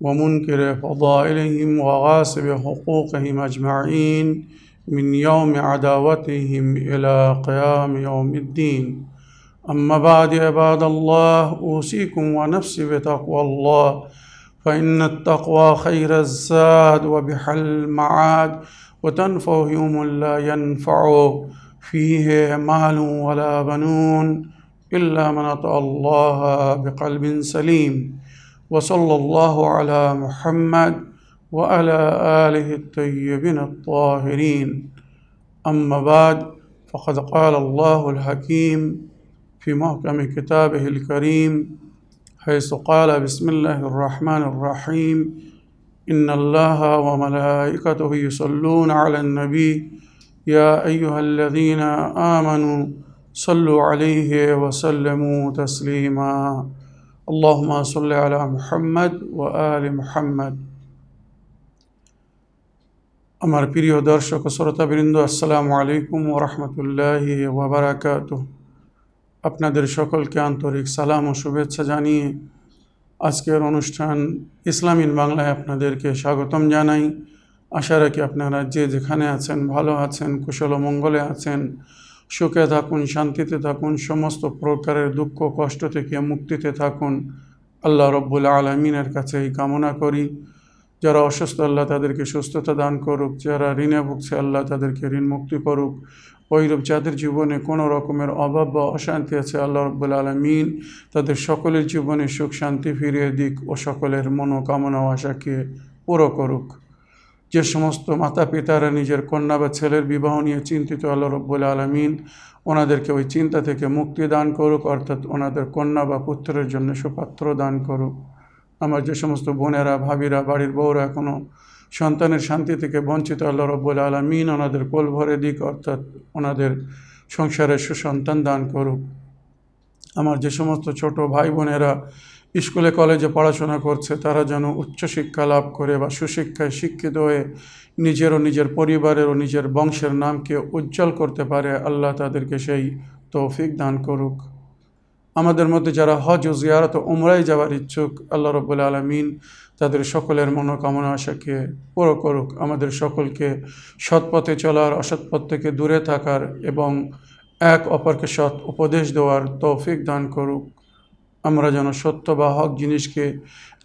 ومنكر فضائلهم وغاصب حقوقهم أجمعين من يوم عداوتهم إلى قيام يوم الدين. أما بعد عباد الله أوصيكم ونفسي بتقوى الله فإن التقوى خير الزاد وبحل المعاد وتنفع يوم لا ينفع فيه مال ولا بنون إلا من أطاع الله بقلب سليم. وصلى الله على محمد وعلى آله الطيبين الطاهرين. أما بعد فقد قال الله الحكيم في محكم كتابه الكريم حيث قال بسم الله الرحمن الرحيم. إن الله وملائكته يصلون على النبي. يا أيها الذين آمنوا صلوا عليه وسلموا تسليما. اللهم صل على محمد وآل محمد আমার প্রিয় দর্শক ও শ্রোতাবৃন্দ আসসালামু আলাইকুম ও রহমতুল্লাহ ওবরাকাত আপনাদের সকলকে আন্তরিক সালাম ও শুভেচ্ছা জানিয়ে আজকের অনুষ্ঠান ইসলামিন বাংলায় আপনাদেরকে স্বাগতম জানাই আশা রাখি আপনারা যে যেখানে আছেন ভালো আছেন কুশল ও মঙ্গলে আছেন সুখে থাকুন, শান্তিতে থাকুন, সমস্ত প্রকারের দুঃখ, কষ্ট থেকে মুক্তিতে থাকুন। আল্লাহ রব্বুল আলমিনের কাছে এই কামনা করি। যারা অসুস্থ, আল্লাহ তাদেরকে সুস্থতা দান করুক। যারা ঋণে ভুগছে, আল্লাহ তাদেরকে ঋণ মুক্তি করুক। ওইরূপ যাদের জীবনে কোনো রকমের অভাব বা অশান্তি আছে, আল্লাহ রব্বুল আলমিন তাদের সকলের জীবনে সুখ, শান্তি ফিরিয়ে দিক ও সকলের মনোকামনা আশাকে পুরো করুক। যে সমস্ত মাতা পিতারা নিজের কন্যা বা ছেলের বিবাহ নিয়ে চিন্তিত আল্লাহ রব্বুল আলমিন, ওনাদেরকে ওই চিন্তা থেকে মুক্তি দান করুক, অর্থাৎ ওনাদের কন্যা বা পুত্রের জন্য সুপাত্র দান করুক। আমার যে সমস্ত বোনেরা, ভাবিরা, বাড়ির বউরা এখনও সন্তানের শান্তি থেকে বঞ্চিত আল্লাহ রব্বুল আলমিন, ওনাদের কোল ভরে দিক, অর্থাৎ ওনাদের সংসারে সুসন্তান দান করুক। আমার যে সমস্ত ছোট ভাই বোনেরা স্কুলে, কলেজে পড়াশোনা করছে, তারা যেন উচ্চশিক্ষা লাভ করে বা সুশিক্ষায় শিক্ষিত হয়ে নিজের ও নিজের পরিবারের ও নিজের বংশের নামকে উজ্জ্বল করতে পারে, আল্লাহ তাদেরকে সেই তৌফিক দান করুক। আমাদের মধ্যে যারা হজ ও জিয়ারত উমরাই যাওয়ার ইচ্ছুক, আল্লাহ রব্বুল আলমিন তাদের সকলের মনোকামনা আশাকে পুরো করুক। আমাদের সকলকে সৎপথে চলার অসৎপথ থেকে দূরে থাকার এবং এক অপরকে সৎ উপদেশ দেওয়ার তৌফিক দান করুক। আমরা যেন সত্য বা হক জিনিসকে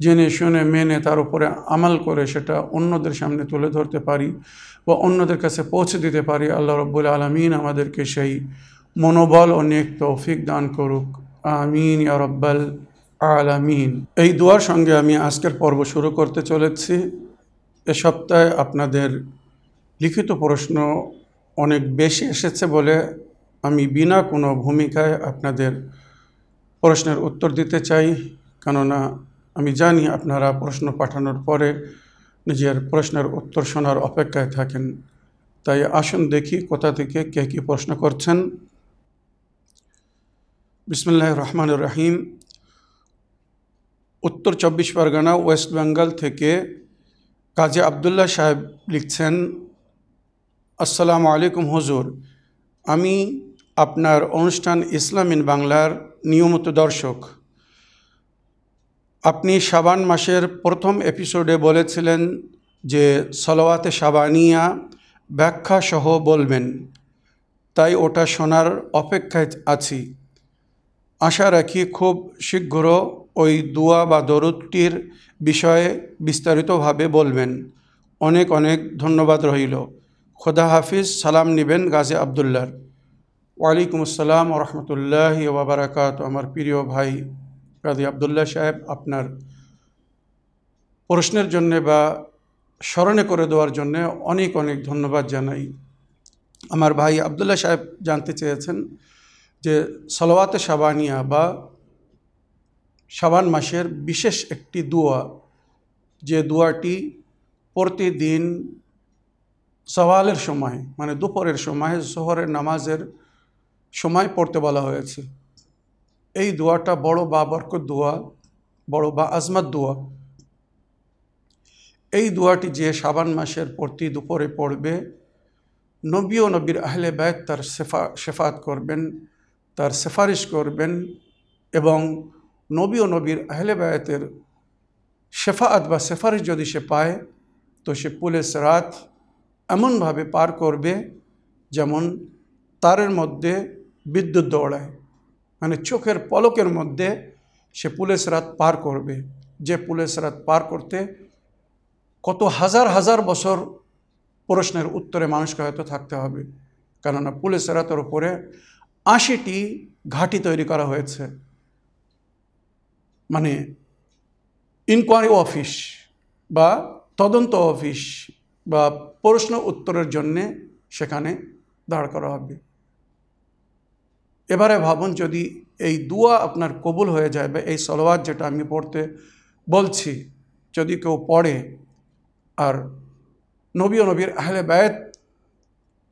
জেনে শুনে, মেনে তার উপরে আমাল করে সেটা অন্যদের সামনে তুলে ধরতে পারি বা অন্যদের কাছে পৌঁছে দিতে পারি। আল্লাহ রব্বুল আলমিন আমাদেরকে সেই মনোবল ও নেক তৌফিক দান করুক। আমিন ইয়া রব্বাল আলামিন। এই দুয়ার সঙ্গে আমি আজকের পর্ব শুরু করতে চলেছি। এ সপ্তাহে আপনাদের লিখিত প্রশ্ন অনেক বেশি এসেছে বলে আমি বিনা কোনো ভূমিকায় আপনাদের প্রশ্নের উত্তর দিতে চাই, কেননা আমি জানি আপনারা প্রশ্ন পাঠানোর পরে নিজের প্রশ্নের উত্তর শোনার অপেক্ষায় থাকেন। তাই আসুন দেখি কোথা থেকে কে কী প্রশ্ন করছেন। বিসমুল্লাহ রহমান রাহিম। উত্তর চব্বিশ পরগনা, ওয়েস্ট বেঙ্গল থেকে কাজী আবদুল্লাহ সাহেব লিখছেন, আসসালামু আলাইকুম হুজুর। আমি আপনার অনুষ্ঠান ইসলাম ইন বাংলার নিয়মিত দর্শক। আপনি সাবান মাসের প্রথম এপিসোডে বলেছিলেন যে সলোয়াতে সাবানিয়া ব্যাখ্যা সহ বলবেন। তাই ওটা শোনার অপেক্ষায় আছি। আশা রাখি খুব শীঘ্র ওই দুয়া বা দরুদটির বিষয়ে বিস্তারিতভাবে বলবেন। অনেক অনেক ধন্যবাদ রইল। খোদা হাফিজ, সালাম নিবেন গাজী আবদুল্লার ওয়ালাইকুম আসসালাম রহমতুল্লাহ ওবরাকাত আমার প্রিয় ভাই গাজী আবদুল্লাহ সাহেব, আপনার প্রশ্নের জন্যে বা স্মরণে করে দেওয়ার জন্যে অনেক অনেক ধন্যবাদ জানাই। আমার ভাই আবদুল্লাহ সাহেব জানতে চেয়েছেন যে সলওয়াতে সাবানিয়া বা সাবান মাসের বিশেষ একটি দোয়া, যে দোয়াটি প্রতিদিন সওয়ালের সময় মানে দুপুরের সময় শহরের নামাজের সময় পড়তে বলা হয়েছে। এই দোয়াটা বড় বা বরকত দোয়া, বড় বা আজমাত দোয়া। এই দোয়াটি যে সাবান মাসের প্রতি দুপুরে পড়বে, নবী ও নবীর আহলে ব্যয় তার সেফা, সেফাত করবেন, তার সেফারিশ করবেন এবং নবী ও নবীর আহলে ব্যয়তের শেফাত বা সেফারিশ যদি সে পায়, তো সে পুলিশ রাত এমনভাবে পার করবে যেমন তারের মধ্যে বিদ্যুৎ দৌড়ায়। মানে চোখের পলকের মধ্যে সে পুলিশ রাত পার করবে। যে পুলিশ রাত পার করতে কত হাজার হাজার বছর প্রশ্নের উত্তরে মানুষকে হয়তো থাকতে হবে। কেননা পুলিশ রাতের উপরে আশিটি ঘাঁটি তৈরি করা হয়েছে। মানে ইনকোয়ারি অফিস বা তদন্ত অফিস বা প্রশ্ন উত্তরের জন্যে সেখানে দাঁড় করা হবে। এবারে ভাবুন যদি এই দুয়া আপনার কবুল হয়ে যায় বা এই সলোয়ার যেটা আমি পড়তে বলছি, যদি কেউ পড়ে আর নবী ও নবীর আহলে বায়ত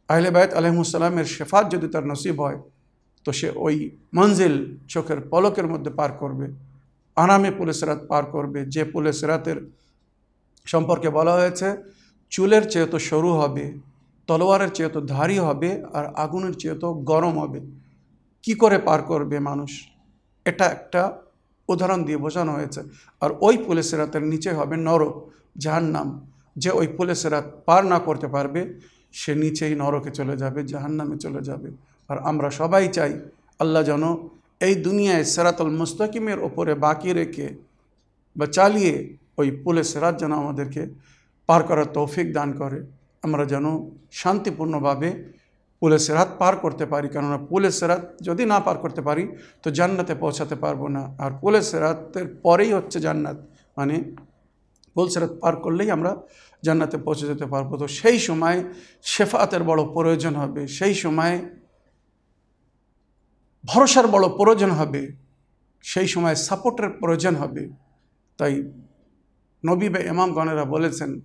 আহলে বায়ত আলহিমসাল্লামের শেফাত যদি তার নসিব হয়, তো সে ওই মঞ্জিল চোখের পলকের মধ্যে পার করবে আরামে পুলিশ রাত পার করবে, যে পুলিশ রাতের সম্পর্কে বলা হয়েছে, চুলের চেয়ে তো সরু হবে, তলোয়ারের চেয়ে তো ধারী হবে আর আগুনের চেয়ে তো গরম হবে। কি করে পার করবে মানুষ? এটা একটা উদাহরণ দিয়ে বোঝানো হয়েছে। আর ওই পুলিশ রাতের নিচে হবে নরক যাহার নাম যে ওই পুলিশ রাত পার না করতে পারবে, সে নিচেই নরকে চলে যাবে, জাহান্নামে চলে যাবে। আর আমরা সবাই চাই আল্লাহ যেন এই দুনিয়ায় সেরাতুল মুস্তাকিমের ওপরে বাকি রেখে বা চালিয়ে ওই পুলিশ রাত যেন আমাদেরকে পার করার তৌফিক দান করে। আমরা যেন শান্তিপূর্ণভাবে পুলিশ রাত পার করতে পারি, কেননা পুলিশ সেরাত যদি না পার করতে পারি, তো জান্নাতে পৌঁছাতে পারব না। আর পুলিশ রাতের পরেই হচ্ছে জান্নাত। মানে পুল রাত পার করলেই আমরা জান্নাতে পৌঁছে যেতে পারব। তো সেই সময় শেফাতের বড় প্রয়োজন হবে। সেই সময় ভরসার বড় প্রয়োজন হবে। সেই সময় সাপোর্টের প্রয়োজন হবে। তাই নবী বা ইমামগণেরা বলেছেন,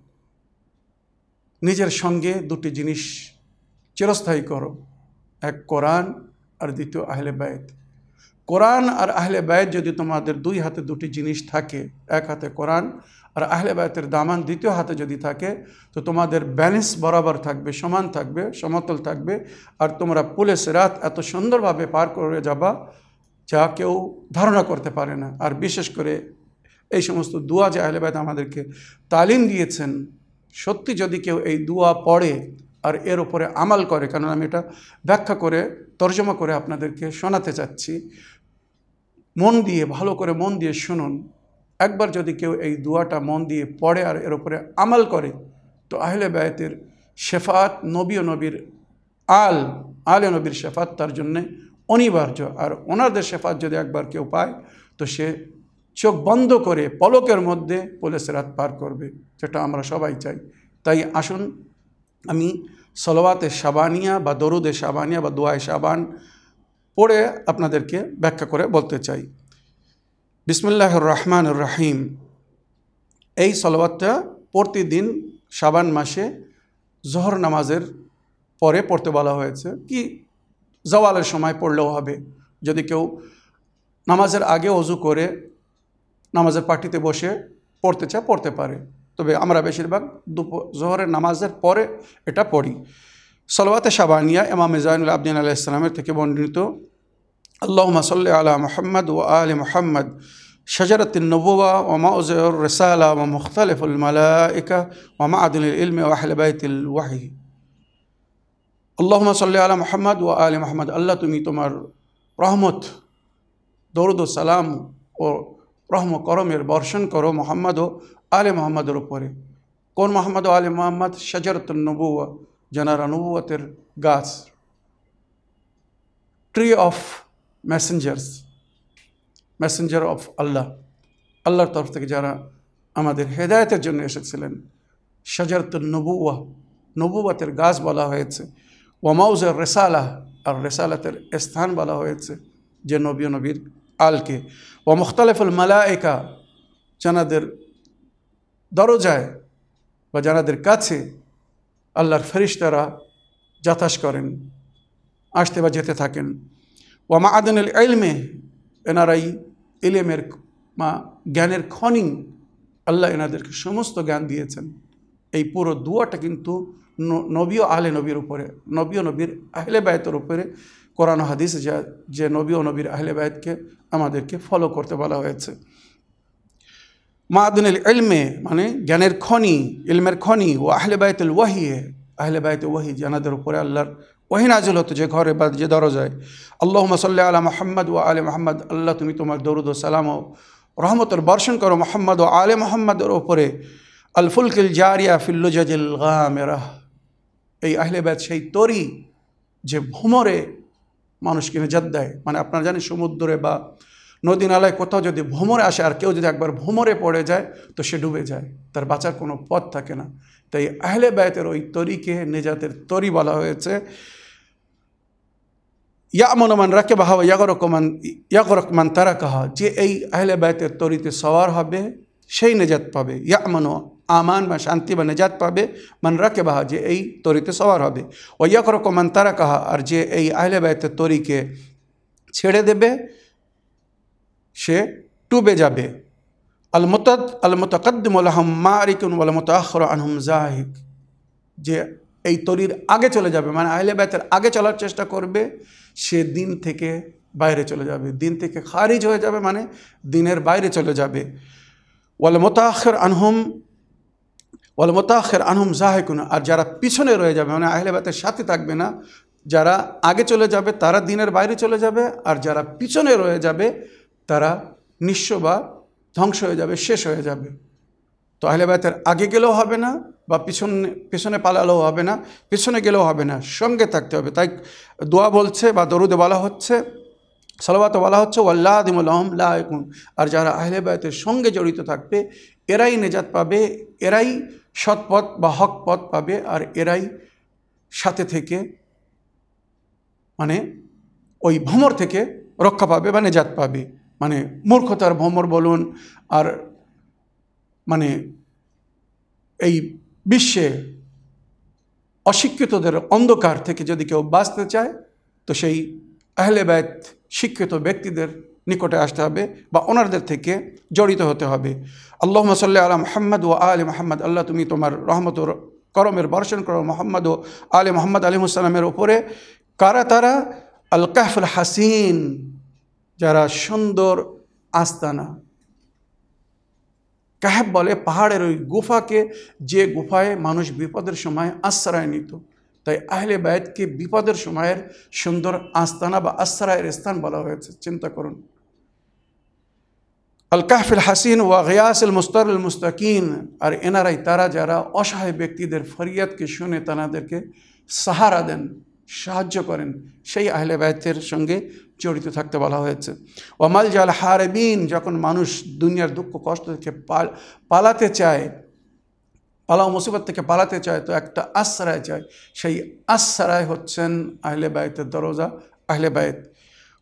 নিজের সঙ্গে দুটি জিনিস চিরস্থায়ী করো। এক কোরআন আর দ্বিতীয় আহলে বায়ত কোরআন আর আহলে বায়ত যদি তোমাদের দুই হাতে দুটি জিনিস থাকে, এক হাতে কোরআন আর আহলে বায়তের দামান দ্বিতীয় হাতে যদি থাকে, তো তোমাদের ব্যালেন্স বরাবর থাকবে, সমান থাকবে, সমতল থাকবে। আর তোমরা পুলিশ রাত এত সুন্দরভাবে পার করে যাবা, যা কেউ ধারণা করতে পারে না। আর বিশেষ করে এই সমস্ত দুয়া যে আহলে বায়ত আমাদেরকে তালিম দিয়েছেন, সত্যি যদি কেউ এই দুয়া পড়ে আর এর উপরে আমাল করে কারণ আমি এটা ব্যাখ্যা করে, তর্জমা করে আপনাদেরকে শোনাতে চাচ্ছি। মন দিয়ে, ভালো করে মন দিয়ে শুনুন। একবার যদি কেউ এই দুয়াটা মন দিয়ে পড়ে আর এর উপরে আমাল করে, তো আহলে ব্যয়তের শেফাত নবী ও নবীর আল, আলে নবীর শেফাত তার জন্যে অনিবার্য। আর ওনাদের শেফাত যদি একবার কেউ পায়, তো সে চোখ বন্ধ করে পলকের মধ্যে পুলিশ রাত পার করবে, যেটা আমরা সবাই চাই। তাই আসুন আমি সলোয়াতে সাবানিয়া বা দরুদে সাবানিয়া বা দোয়ায় সাবান পড়ে আপনাদেরকে ব্যাখ্যা করে বলতে চাই। বিসমুল্লাহ রহমান রাহিম। এই সলোয়াতটা প্রতিদিন সাবান মাসে জহর নামাজের পরে পড়তে বলা হয়েছে। কি জওয়ালের সময় পড়লেও হবে। যদি কেউ নামাজের আগে অজু করে নামাজের পার্টিতে বসে পড়তে চায়, পড়তে পারে। তবে আমরা বেশিরভাগ দুপুর জোহরের নামাজের পরে এটা পড়ি সলওয়াতে সাবানিয়া ইমাম জাইনুল আবদিন আলাহ ইসলামের থেকে বর্ণিত আল্লাহ সাল্লি আলা মোহাম্মদ ও আল মোহাম্মদ شجرة النبوة وموضع الرسالة ومختلف الملائكة ومعدن العلم وأهل بيت الوحي اللهم صل على محمد وآل محمد আল্লাহ তুমি তোমার রহমত দরুদ ও সালাম ও রহম করমের বর্ষণ করো মোহাম্মদ ও আলে মোহাম্মদের উপরে। কোন মোহাম্মদ ও আলে মোহাম্মদ? শাজরত নবুয়া জানারা নবুয়াতের গাছ। Tree of messengers messenger of Allah. আল্লাহর তরফ থেকে যারা আমাদের হেদায়তের জন্য এসেছিলেন শাজরত নবুয়া নবুয়াতের গাছ বলা হয়েছে। ওয়ামাউজের রেসালাহ, আর রেসালাতের স্থান বলা হয়েছে, যে নবী নবীর আলকে। ও মুখতালেফুল মালায়িকা, জানাদের দরজায় বা জানাদের কাছে আল্লাহর ফেরিস্তারা যাতাস করেন, আসতে বা যেতে থাকেন। ওয়ামা আদনুল এলমে এনারাই ইলেমের মা জ্ঞানের খনি, আল্লাহ এনাদেরকে সমস্ত জ্ঞান দিয়েছেন। এই পুরো দুয়াটা কিন্তু ন- নবী ও আহলে নবীর উপরে, নবী ও নবীর আহলে বায়তের উপরে কোরআন হাদিস যা, যে নবী ও নবীর আহলে বায়তকে আমাদেরকে ফলো করতে বলা হয়েছে। মাদুনুল ইলমে মানে জ্ঞানের খনি, ইলমের খনি, ও আহলে বায়তুল ওয়াহিয়ে আহলে বায়ত ওয়াহি জানাদের উপরে আল্লাহর ওয়াহি নাজিল হতো যে ঘরে বা যে দরজায়। আল্লাহ সাল্লাহ আলা মোহাম্মদ ও আলে মোহাম্মদ, আল্লাহ তুমি তোমার দরুদ ও সালাম ও রহমতের বর্ষণ করো মোহাম্মদ ও আলে মোহাম্মদের ওপরে আল ফুলকিল জারিয়া ফিল্লুজাজিল গামেরাহ এই আহলে বায়ত সেই তরি যে ভ্রমরে মানুষকে নিজাত দেয়। মানে আপনারা জানেন সমুদ্রে বা নদী নালায় কোথাও যদি ভ্রমরে আসে আর কেউ যদি একবার ভ্রমরে পড়ে যায়, তো সে ডুবে যায়। তার বাঁচার কোনো পথ থাকে না। তাই আহলে বায়তের ওই তরিকে নিজাতের তরি বলা হয়েছে। ইয়ামনমান রাকে বাহা ইয়াগরকমান ইয়াগরকমান তারা কাহা যে এই আহলে বায়তের তরিতে সওয়ার হবে, সেই নেজাত পাবে। ইয়ামনো আমান বা শান্তি বা নেজাত পাবে, মান রাকে বাহা যে এই তরিতে সওয়ার হবে। ও ইয়াগরকমান তারা কাহা আর যে এই আহলে বায়তের তরিকে ছেড়ে দেবে, সে ডুবে যাবে। আল মুতাদ, আল মুতাকদ্দিম আলহম মারিকুন ওয়াল মুতাখর আনহুম জাহিক। যে এই তরির আগে চলে যাবে মানে আহলে ব্যাতের আগে চলার চেষ্টা করবে, সে দিন থেকে বাইরে চলে যাবে। দিন থেকে খারিজ হয়ে যাবে মানে দিনের বাইরে চলে যাবে। ওয়াল মোতাখের আনহুম ওয়াল মোতাখের আনহুম জাহেকুন আর যারা পিছনে রয়ে যাবে মানে আহলে ব্যাতের সাথে থাকবে না, যারা আগে চলে যাবে, তারা দিনের বাইরে চলে যাবে, আর যারা পিছনে রয়ে যাবে, তারা নিঃস্ব বা ধ্বংস হয়ে যাবে, শেষ হয়ে যাবে। তো আহলে বায়তের আগে গেলেও হবে না, বা পিছনে পিছনে পালালেও হবে না, পিছনে গেলেও হবে না, সঙ্গে থাকতে হবে। তাই দোয়া বলছে বা দরুদে বলা হচ্ছে সালবাত বলা হচ্ছে ওয়াল্লাহ দিমুল্লাহম লাকুন আর যারা আহলে বায়তের সঙ্গে জড়িত থাকবে, এরাই নেজাত পাবে, এরাই সৎপথ বা হক পথ পাবে আর এরাই সাথে থেকে মানে ওই ভ্রমর থেকে রক্ষা পাবে বা নেজাত পাবে। মানে মূর্খতার ভ্রমর বলুন আর মানে এই বিশ্বে অশিক্ষিতদের অন্ধকার থেকে যদি কেউ বাঁচতে চায়, তো সেই আহলে শিক্ষিত ব্যক্তিদের নিকটে আসতে হবে বা ওনারদের থেকে জড়িত হতে হবে। আল্লাহ সাল্লাহ আলা মোহাম্মদ ও আলী মোহাম্মদ, আল্লাহ তুমি তোমার রহমত করমের বর্ষণ করো। মোহাম্মদ ও আলী মোহাম্মদ আলী আলিমুসালামের ওপরে কারা তারা? আল কাহফুল হাসিন, যারা সুন্দর আস্তানা। কাহেব বলে পাহাড়ের ওই গুফাকে যে গুফায় মানুষ বিপদের সময় আশ্রয় নিত। তাই আহলে বায়তকে বিপদের সময়ের সুন্দর আস্তানা বা আশ্রয়ের স্থান বলা হয়েছে। চিন্তা করুন। আল কাহফিল হাসিন ওয়া গিয়াসুল মুস্তারুল মুস্তাকিন আর এনারাই তারা যারা অসহায় ব্যক্তিদের ফরিয়াদকে শুনে তাদেরকে সাহারা দেন, সাহায্য করেন, সেই আহলে বায়তের সঙ্গে জড়িত থাকতে বলা হয়েছে। ওমাল জাল হারেবিন, যখন মানুষ দুনিয়ার দুঃখ কষ্ট থেকে পালাতে চায় পালা মুসিবত থেকে পালাতে চায়, তো একটা আশ্রয় চায়। সেই আশ্রয় হচ্ছেন আহলে বায়তের দরজা, আহলে বায়ত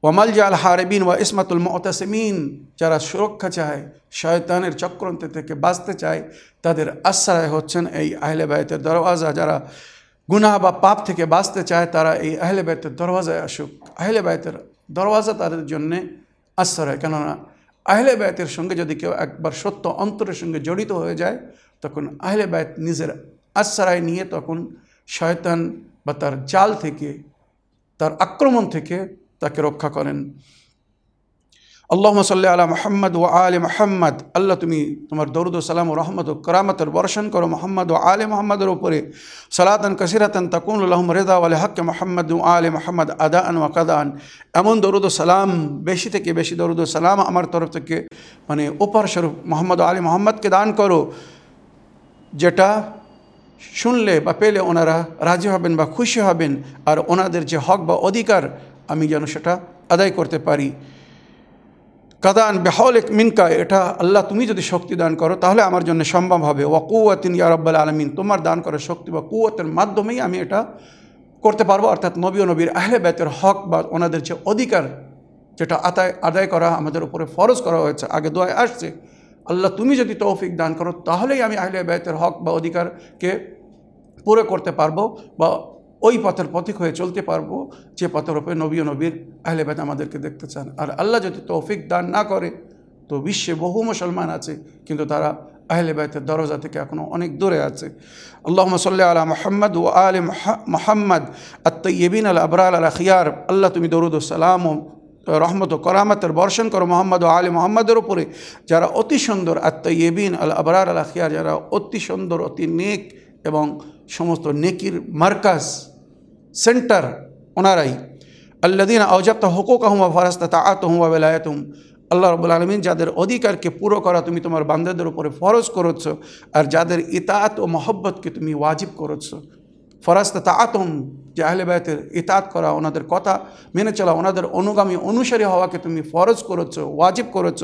ওয়ামাল জাল হারেবিন ওয়া ইসমাতুল মতাসমিন। যারা সুরক্ষা চায়, শয়তানের চক্রান্ত থেকে বাঁচতে চায়, তাদের আশ্রয় হচ্ছেন এই আহলে বায়তের দরওয়াজা। যারা গুনাহ বা পাপ থেকে বাঁচতে চায়, তারা এই আহলে বায়তের দরওয়াজায় আসুক। আহলে বায়তের দরওয়াজা তাদের জন্যে আশ্রয়। কেননা আহলে বায়তের সঙ্গে যদি কেউ একবার সত্য অন্তরের সঙ্গে জড়িত হয়ে যায়, তখন আহলে বায়ত নিজের আশ্রয় নিয়ে তখন শয়তান বা তার জাল থেকে, তার আক্রমণ থেকে তাকে রক্ষা করেন। আল্লাহ সাল্লাহ আলা মোহাম্মদ ও আলে মোহাম্মদ। আল্লাহ তুমি তোমার দরুদ সালাম ও রহমত ও করামতের বর্ষণ করো মোহাম্মদ ও আলে মোহাম্মদের উপরে। সালাতন কসিরাতন তকুন আলহম রেদা আলে হক মোহাম্মদ ও আলে মোহাম্মদ আদান ও কাদান এমন দরুদ সালাম বেশি থেকে বেশি দরুদ সালাম আমার তরফ থেকে মানে ওপার স্বরূপ মোহাম্মদ আলী মোহাম্মদকে দান করো। যেটা শুনলে বা পেলে ওনারা রাজি হবেন বা খুশি হবেন। আর ওনাদের যে হক বা অধিকার আমি যেন সেটা আদায় করতে পারি। কাদান বেহলেক মিনকা, এটা আল্লাহ তুমি যদি শক্তি দান করো, তাহলে আমার জন্য সম্ভব হবে। ওয়াকুয়াতিন ইয়ারব্বাল আলমিন, তোমার দান করার শক্তি বা কুয়াতের মাধ্যমেই আমি এটা করতে পারব। অর্থাৎ নবী ও নবীর আহলে ব্যতের হক বা ওনাদের যে অধিকার, যেটা আদায় আদায় করা আমাদের উপরে ফরজ করা হয়েছে, আগে দোয়ায় আসছে, আল্লাহ তুমি যদি তৌফিক দান করো, তাহলেই আমি আহলে ব্যতের হক বা অধিকারকে পুরো করতে পারব বা ওই পথের পথিক হয়ে চলতে পারব, যে পথের উপরে নবী ও নবীর আহলেবাদ আমাদেরকে দেখতে চান। আর আল্লাহ যদি তৌফিক দান না করে, তো বিশ্বে বহু মুসলমান আছে, কিন্তু তারা আহলে বাইতের দরজা থেকে এখনও অনেক দূরে আছে। আল্লাহ সাল্লি আলা মোহাম্মদ ও আলে মোহাম্মদ আত্মইবিন আল আবরাল আল খিয়ার। আল্লাহ তুমি দরুদ সালাম ও রহমত ও করামতের বর্ষণ করো মোহাম্মদ ও আলী মোহাম্মদের উপরে। যারা অতি সুন্দর আত্মইবিন আল আবরার আল খিয়ার, যারা অতি সুন্দর, অতি নেক এবং সমস্ত নেকির মার্কাজ সেন্টার ওনারাই। আল্লাদিন আউজাবতা হুকুক আহমা ফরাস্তা তা আত হুমা বেলায়াতুম আল্লাহ রবুল আলমিন যাদের অধিকারকে পুরো করা তুমি তোমার বান্দাদের উপরে ফরজ করেছ আর যাদের ইতাত ও মহব্বতকে তুমি ওয়াজিব করেছ। ফরাস্তা তা আতম যে আহলে বায়তের ইতাত করা ওনাদের কথা মেনে চলা, ওনাদের অনুগামী অনুসারী হওয়াকে তুমি ফরজ করেছ, ওয়াজিব করেছ।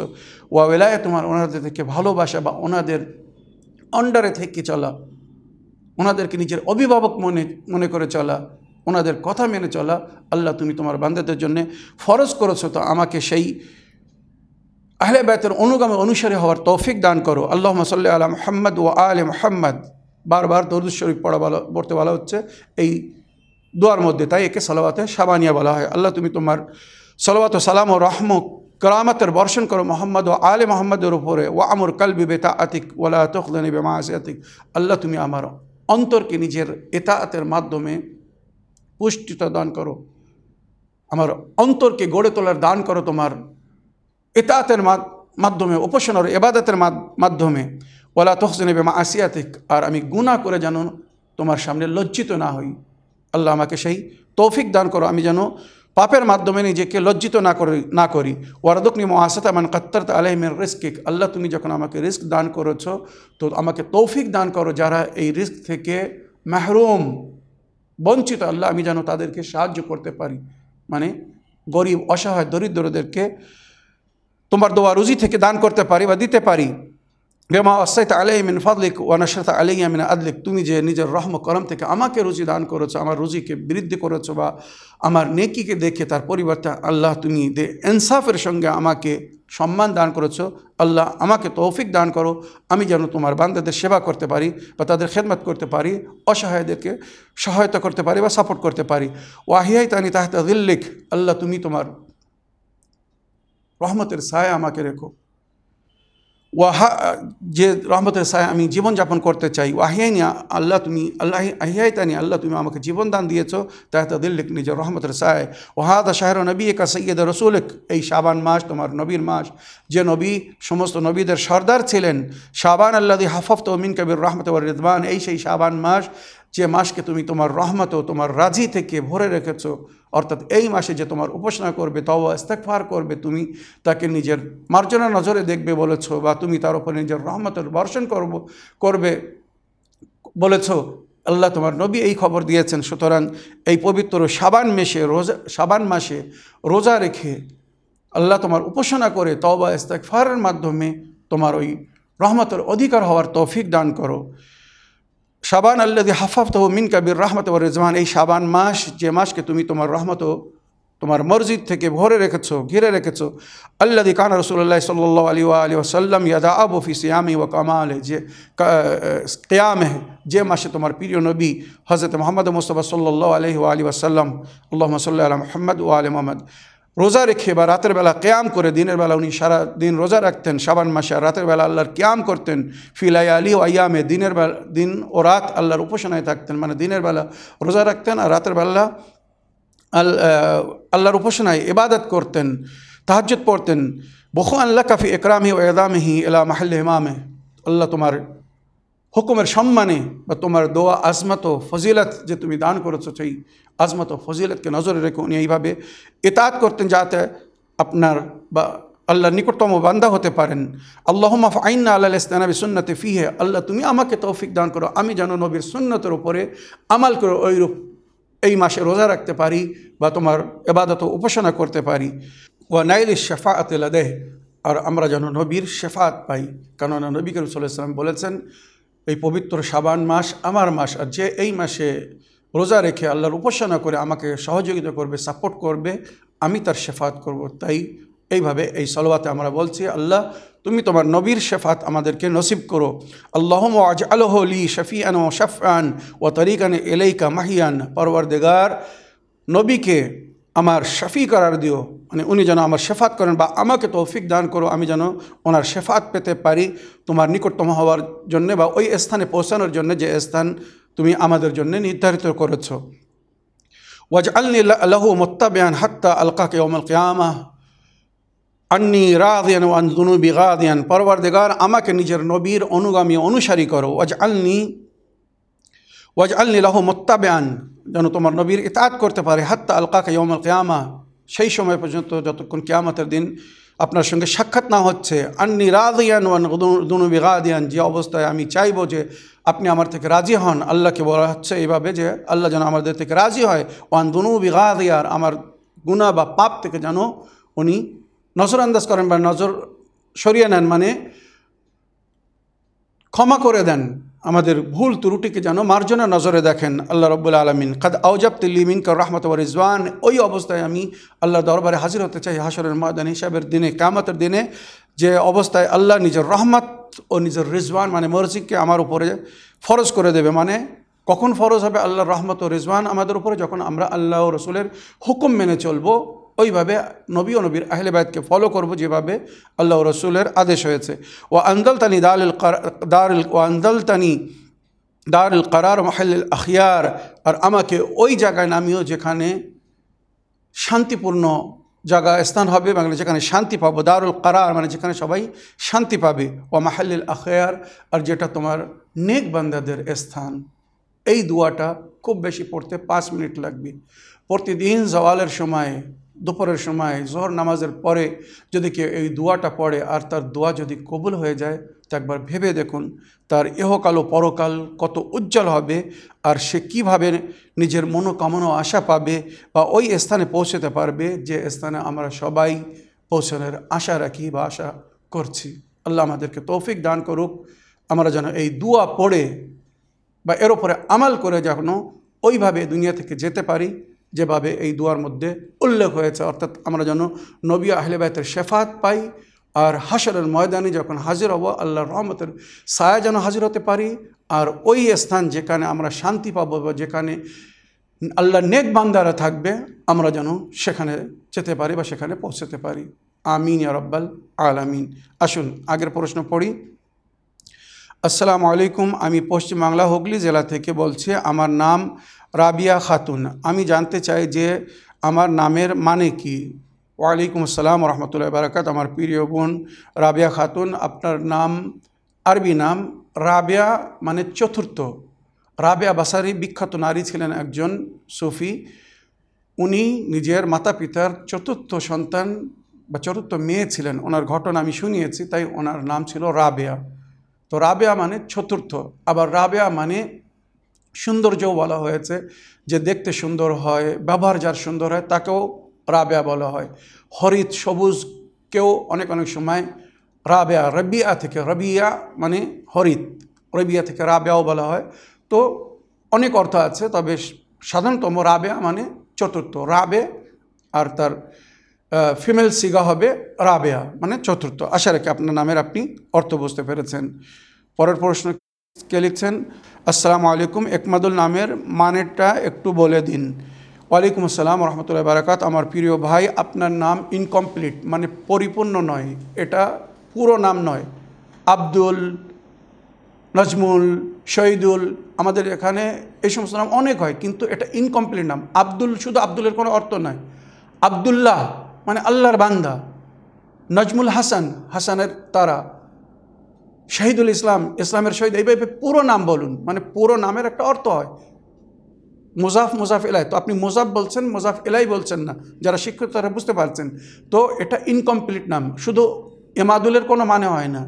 ওয়া বেলায় তোমার ওনাদের থেকে ভালোবাসা বা ওনাদের আন্ডারে থেকে চলা, ওনাদেরকে নিজের অভিভাবক মনে মনে করে চলা। ওনাদের কথা মেনে চলা। আল্লাহ, তুমি তোমার বান্দাদের জন্য ফরজ করেছ, তো আমাকে সেই আহলে বায়তের অনুগামী অনুসারী হওয়ার তৌফিক দান করো। আল্লাহ সাল্লি আলা মোহাম্মদ ও আলে মোহাম্মদ। বারবার দরুদ শরীফ পড়া বলা পড়তে বলা হচ্ছে। এই দোয়ার মধ্যে তাই একে সালাওয়াতে সাবানিয়া বলা হয়। আল্লাহ, তুমি তোমার সালাওয়াত সালাম ও রহম করামতের বর্ষণ করো মোহাম্মদ ও আলে মোহাম্মদের উপরে। ও আমর কালবি বেতা আতিক ওলা তখলানি বেমা আতিক আল্লাহ, তুমি আমার অন্তরকে নিজের এতাতের মাধ্যমে পুষ্টিতা দান করো। আমার অন্তরকে গড়ে তোলার দান করো তোমার। এতাতের মাধ্যমে, উপাসনার এবাদতের মাধ্যমে। ওলা তহসেনে বেমা আসিয়াতিক। আর আমি গুণা করে যেন তোমার সামনে লজ্জিত না হই। আল্লাহ আমাকে সেই তৌফিক দান করো। আমি যেন পাপের মাধ্যমে নিজেকে লজ্জিত না করি না করি। ওয়ারদুকনি মহাসাত আমান কাত্তার আলহমের রিস্ক আল্লাহ, তুমি যখন আমাকে রিস্ক দান করেছ, তো আমাকে তৌফিক দান করো যারা এই রিস্ক থেকে মাহরুম। বঞ্চিত আল্লাহ, আমি যেন তাদেরকে সাহায্য করতে পারি। মানে গরিব, অসহায়, দরিদ্রদেরকে তোমার দোয়া, রুজি থেকে দান করতে পারি বা দিতে পারি। বেমা অসাইতা আলাই মিন ফাদলিক ওয়ানাশাতা আলাইয়া মিন আদলিক। তুমি যে নিজের রহম করম থেকে আমাকে রুজি দান করেছ, আমার রুজিকে বৃদ্ধি করেছ বা আমার নেকিকে দেখে তার পরিবর্তে আল্লাহ তুমি দে ইনসাফের সঙ্গে আমাকে সম্মান দান করেছ, আল্লাহ আমাকে তৌফিক দান করো, আমি যেন তোমার বান্দাদের সেবা করতে পারি বা তাদের খেদমত করতে পারি, অসহায়দেরকে সহায়তা করতে পারি বা সাপোর্ট করতে পারি। ওয়াহিয়াই তানি তাহতা দিল্লিক, আল্লাহ তুমি তোমার রহমতের ছায়া আমাকে রেখো। ওয়াহা, যে রহমতের সাহে আমি জীবনযাপন করতে চাই, ওয়াহিয়াইনি, আল্লাহ তুমি, আল্লাহ, আহিয়াইতানি, আল্লাহ তুমি আমাকে জীবন দান দিয়েছ তাই দিল্লিক নিজের রহমতের সায় ওহাদা শাহর নবী একা সৈয়দ রসুলিক, এই শাবান মাস তোমার নবীর মাস। যে নবী, সমস্ত নবীদের সর্দার ছিলেন, শাবান আল্লাহ হাফফ তো মিন কবির রহমত রিদবান এই সেই শাবান মাস যে মাসকে তুমি তোমার রহমত ও তোমার রাজি থেকে ভরে রেখেছ, অর্থাৎ এই মাসে যে তোমার উপাসনা করবে তওয়া ইস্তেকফার করবে, তুমি তাকে নিজের মার্জনা নজরে দেখবে বলেছ বা তুমি তার উপরে নিজের রহমতের বর্ষণ করব, করবে বলেছ, আল্লাহ তোমার নবী এই খবর দিয়েছেন। সুতরাং এই পবিত্র সাবান মেশে রোজা সাবান মাসে রোজা রেখে আল্লাহ তোমার উপাসনা করে তওবা ইস্তেকফারের মাধ্যমে তোমার ওই রহমতের অধিকার হওয়ার তৌফিক দান করো। শাবান আল্লাদি হাফাফত মিন কাবির রহমত ও রেজমান এই শাবান মাস, যে মাসকে তুমি তোমার রহমত তোমার মসজিদ থেকে ভরে রেখেছো, ঘিরে রেখেছো আল্লাদি কান রসুল্লাহ সাল্লাহ আলী আলী ওসাল্লাম ইয়াদা আবু ফি সিয়ামি ও কামাল। যে কেয়াম, যে মাসে তোমার প্রিয় নবী হজরত মোহাম্মদ মুস্তফা সাল্লাহ আলহি আলী ওসাল্লাম আল্লাহ সাল্লাহ আল মোহাম্মদ ও আলী মোহাম্মদ। রোজা রেখে বা রাতের বেলা কেয়াম করে, দিনের বেলা উনি সারা দিন রোজা রাখতেন, সাবান মাসে, আর রাতের বেলা আল্লাহর কেয়াম করতেন। ফিলাই আলী ও আয়ামে দিনের বেলা, দিন ও রাত আল্লাহর উপাসনায় থাকতেন। মানে দিনের বেলা রোজা রাখতেন আর রাতের বেলা আল আল্লাহর উপাসনায় ইবাদত করতেন তাহাজ্জত পড়তেন। বহু আল্লাহ কাফি একরামি ও এদামহি এলা মাহল ইমামে আল্লাহ তোমার হুকুমের সম্মানে বা তোমার দোয়া, আজমত ও ফজিলত যে তুমি দান করেছ, সেই আজমত ও ফজিলতকে নজরে রেখে উনি এইভাবে এতাত করতেন যাতে আপনার বা আল্লাহর নিকটতম বান্দা হতে পারেন। আল্লাহ মাফ আইন আল্লাহ ইস্তানাবি সুন্নতে ফিহে, আল্লাহ তুমি আমাকে তৌফিক দান করো, আমি যেন নবীর সুন্নতের উপরে আমাল করে ওইরূপ এই মাসে রোজা রাখতে পারি বা তোমার এবাদত উপাসনা করতে পারি। ও নাইল শেফাত দেহ আর আমরা যেন নবীর শেফাত পাই। কেননা নবী করিম সাল্লাম বলেছেন এই পবিত্র সাবান মাস, আমার মাস, আর যে এই মাসে রোজা রেখে আল্লাহর উপাসনা করে আমাকে সহযোগিতা করবে সাপোর্ট করবে, আমি তার শেফাত করব। তাই এইভাবে এই সলওয়াতে আমরা বলছি, আল্লাহ, তুমি তোমার নবীর শেফাত আমাদেরকে নসিব করো। আল্লাহম আজ আলহলি শফিয়ান ও শফান ও তরিকান এলাইকা মাহিয়ান। পরওয়ারদেগার নবীকে আমার শাফি করার দিও। মানে উনি যেন আমার শেফাত করেন বা আমাকে তৌফিক দান করো, আমি যেন ওনার শেফাত পেতে পারি তোমার নিকটতম হওয়ার জন্যে বা ওই স্থানে পৌঁছানোর জন্য যে স্থান তুমি আমাদের জন্য নির্ধারিত করেছ। ওয়াজ আলনি লাহু মোত্তাবিয়ান হাত্তা আলকাকে ওমল কেয়ামা। আন্নি রাদিয়ান ওয়ান দুনুবি গাদিয়ান। পরবর্দেগার আমাকে নিজের নবীর অনুগামী অনুসারী করো। ওয়াজ আলনি ওয়াজ আলনি লাহু মোত্তাবেয়ান যেন তোমার নবীর ইতাত করতে পারে। হাত্তা আলকাকে ইয়মল কেয়ামা, সেই সময় পর্যন্ত যতক্ষণ কেয়ামতের দিন আপনার সঙ্গে সাক্ষাৎ না হচ্ছে, আন্নি রাদিয়ান ওয়ান যে অবস্থায় আমি চাইব যে আপনি আমার থেকে রাজি হন, আল্লাহকে বলা হচ্ছে এইভাবে যে আল্লাহ যেন আমাদের থেকে রাজি হয়। ওয়ান দুনুবি গাদিয়ার আমার গুণা বা পাপ থেকে যেন উনি নজরআন্দাজ করেন বা নজর সরিয়ে নেন মানে ক্ষমা করে দেন। আমাদের ভুল ত্রুটিকে যেন মার্জনা নজরে দেখেন, আল্লাহ রব্বুল আলমিন। কাদ আউজাব রহমত রিজওয়ান। ওই অবস্থায় আমি আল্লাহ দরবারে হাজির হতে চাই হাসরের ময়দান হিসাবের দিনে কামতের দিনে। যে অবস্থায় আল্লাহ নিজের রহমত ও নিজের রিজওয়ান মানে মর্জিকে আমার উপরে ফরজ করে দেবে। মানে কখন ফরজ হবে? আল্লাহর রহমত ও রিজওয়ান আমাদের উপরে, যখন আমরা আল্লাহ ও রসুলের হুকুম মেনে চলবো। ওইভাবে নবী ও নবীর আহলে বায়তকে ফলো করব যেভাবে আল্লাহ রসুলের আদেশ হয়েছে। ও আন্দল তানি দাল দার ও আন্দল তানি দারুল কারার মাহাল আখিয়ার। আর আমাকে ওই জায়গায় নামিও যেখানে শান্তিপূর্ণ জায়গা, স্থান হবে বাংলা যেখানে শান্তি পাবো। দারুল কারার মানে যেখানে সবাই শান্তি পাবে। ও মাহাল্লিল আখিয়ার, আর যেটা তোমার নেক বান্দাদের স্থান। এই দুয়াটা খুব বেশি পড়তে পাঁচ মিনিট লাগবে। প্রতিদিন জওয়ালের সময় দুপুরের সময়, জোহর নামাজের পরে যদি কেউ এই দোয়াটা পড়ে আর তার দোয়া যদি কবুল হয়ে যায়, তা একবার ভেবে দেখুন তার ইহকাল ও পরকাল কত উজ্জ্বল হবে আর সে কীভাবে নিজের মনোকামনা আশা পাবে বা ওই স্থানে পৌঁছতে পারবে যে স্থানে আমরা সবাই পৌঁছানোর আশা রাখি বা আশা করছি। আল্লাহ আমাদেরকে তৌফিক দান করুক। আমরা যেন এই দুয়া পড়ে বা এর ওপরে আমাল করে যেন ওইভাবে দুনিয়া থেকে যেতে পারি। যেভাবে এই দুয়ার মধ্যে উল্লেখ হয়েছে, অর্থাৎ আমরা যেন নবী আহলে বাইতের শেফাত পাই আর হাসরের ময়দানে যখন হাজির হব, আল্লাহর রহমতের সায়া যেন হাজির হতে পারি আর ওই স্থান যেখানে আমরা শান্তি পাবো বা যেখানে আল্লাহ নেক বান্দারা থাকবে, আমরা যেন সেখানে যেতে পারি বা সেখানে পৌঁছতে পারি। আমিন রব্বাল আলামিন। আসুন, আগের প্রশ্ন পড়ি। আসসালামু আলাইকুম, আমি পশ্চিমবাংলা হুগলি জেলা থেকে বলছি, আমার নাম রাবিয়া খাতুন, আমি জানতে চাই যে আমার নামের মানে কি? ওয়ালাইকুম আসসালাম রহমতুল্লাহ বারাকাত। আমার প্রিয় বোন রাবিয়া খাতুন, আপনার নাম, আরবি নাম রাবিয়া মানে চতুর্থ। রাবিয়া বাসারি বিখ্যাত নারী ছিলেন একজন সুফি। উনি নিজের মাতা পিতার চতুর্থ সন্তান বা চতুর্থ মেয়ে ছিলেন। ওনার ঘটনা আমি শুনিয়েছি, তাই ওনার নাম ছিল রাবেয়া। তো রাবেয়া মানে চতুর্থ, আবার রাবেয়া মানে সৌন্দর্যও বলা হয়েছে যে দেখতে সুন্দর হয়, ব্যবহার যার সুন্দর হয় তাকেও রাবেয়া বলা হয়। হরিত সবুজকেও অনেক অনেক সময় রাবেয়া, রবিয়া থেকে রবিয়া মানে হরিত, রবিয়া থেকে রাবেয়াও বলা হয়। তো অনেক অর্থ আছে, তবে সাধারণতম রাবেয়া মানে চতুর্থ। রাবে আর তার ফিমেল সিগা হবে রাবেয়া মানে চতুর্থ। আশা রেখে আপনার নামের আপনি অর্থ বুঝতে পেরেছেন। পরের প্রশ্ন কে লিখছেন? আসসালামু আলাইকুম, একমাদুল নামের মানেরটা একটু বলে দিন। ওয়ালাইকুম আসসালাম রহমতুল্লাহ বারাকাত। আমার প্রিয় ভাই, আপনার নাম ইনকমপ্লিট মানে পরিপূর্ণ নয়, এটা পুরো নাম নয়। আব্দুল, নজমুল, শহীদুল, আমাদের এখানে এই সমস্ত নাম অনেক হয়, কিন্তু এটা ইনকমপ্লিট নাম। আব্দুল শুধু আব্দুলের কোনো অর্থ নয় আবদুল্লাহ মানে আল্লাহর বান্দা। নজমুল হাসান, হাসানের তারা। শহীদুল ইসলাম, ইসলামের শহীদ এইভাবে পুরো নাম বলুন মানে পুরো নামের একটা অর্থ হয়। মোজাফ মোজাফ এলাই তো আপনি মোজাফ বলছেন, মোজাফ এলাই বলছেন না, যারা শিক্ষিত তারা বুঝতে পারছেন। তো এটা ইনকমপ্লিট নাম, শুধু এমাদুলের কোনো মানে হয় না।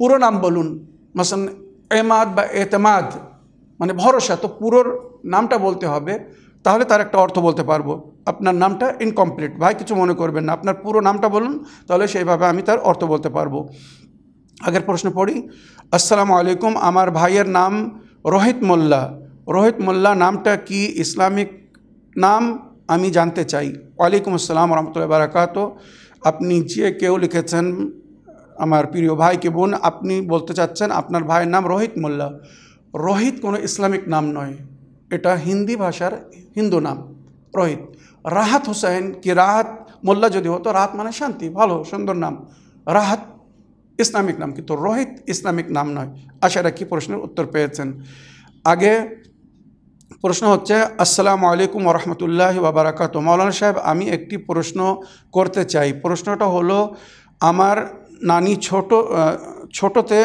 পুরো নাম বলুন মাসান এমাদ বা এতেমাদ মানে ভরসা, তো পুরোর নামটা বলতে হবে, তাহলে তার একটা অর্থ বলতে পারব। আপনার নামটা ইনকমপ্লিট ভাই কিছু মনে করবেন না, আপনার পুরো নামটা বলুন, তাহলে সেইভাবে আমি তার অর্থ বলতে পারব। আগের প্রশ্ন পড়ি। আসসালামু আলাইকুম, আমার ভাইয়ের নাম রোহিত মোল্লা। রোহিত মোল্লা, নামটা কি? ইসলামিক নাম আমি জানতে চাই। ওয়ালাইকুম আসসালাম রহমতুল্লাহ বারাকাত। আপনি যে কেউ লিখেছেন, আমার প্রিয় ভাইকে বোন, আপনি বলতে চাচ্ছেন আপনার ভাইয়ের নাম রোহিত মোল্লা। রোহিত কোনো ইসলামিক নাম নয়, এটা হিন্দি ভাষার হিন্দু নাম, রোহিত। রাহাত হোসেন কি? রাহাত মোল্লা যদি হতো, রাহাত মানে শান্তি, ভালো, সুন্দর নাম। রাহাত ইসলামিক নাম, কিন্তু রোহিত ইসলামিক নাম নয়। আশা রাখি প্রশ্নের উত্তর পেয়েছেন? আগে প্রশ্ন হচ্ছে, আসসালামু আলাইকুম রহমতুল্লাহ বাবারাকাত মৌলানা সাহেব, আমি একটি প্রশ্ন করতে চাই। প্রশ্নটা হলো, আমার নানি ছোট ছোটতে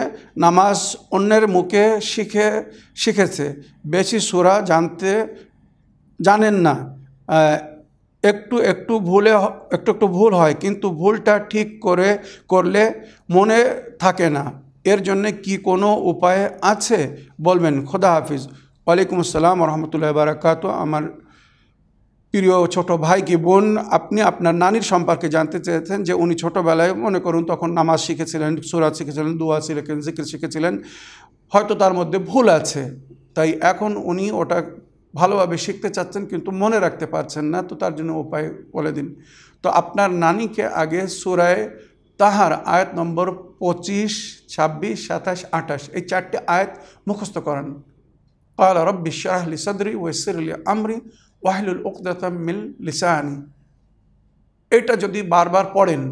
নামাজ অন্যের মুখে শিখে, শিখেছে। বেশি সুরা জানতে জানেন না। একটু একটু ভুলে একটু একটু ভুল হয়, কিন্তু ভুলটা ঠিক করে, করলে মনে থাকে না। এর জন্য কি কোনো উপায় আছে? বলবেন। খোদা হাফিজ। ওয়ালাইকুম আসসালাম রহমতুল্লাহ বারাকাত আমার প্রিয় ছোট ভাই কি বোন, আপনি আপনার নানির সম্পর্কে জানতে চেয়েছেন যে উনি ছোটোবেলায়, মনে করুন, তখন নামাজ শিখেছিলেন সুরাত শিখেছিলেন, দুয়া শিখেছিলেন, জিকির শিখেছিলেন। হয়তো তার মধ্যে ভুল আছে। তাই এখন উনি ওটা ভালোভাবে শিখতে চাচ্ছেন কিন্তু মনে রাখতে পারছেন না তো তার জন্য উপায় বলে দিন তো আপনার নানিকে আগে সুরায় তাহার আয়াত নম্বর পঁচিশ ছাব্বিশ সাতাশ আঠাশ এই চারটে আয়াত মুখস্থ করান قال رب اشرح لي صدري ويسر لي امري واحلل عقدة من লিসানি এটা যদি বারবার পড়েন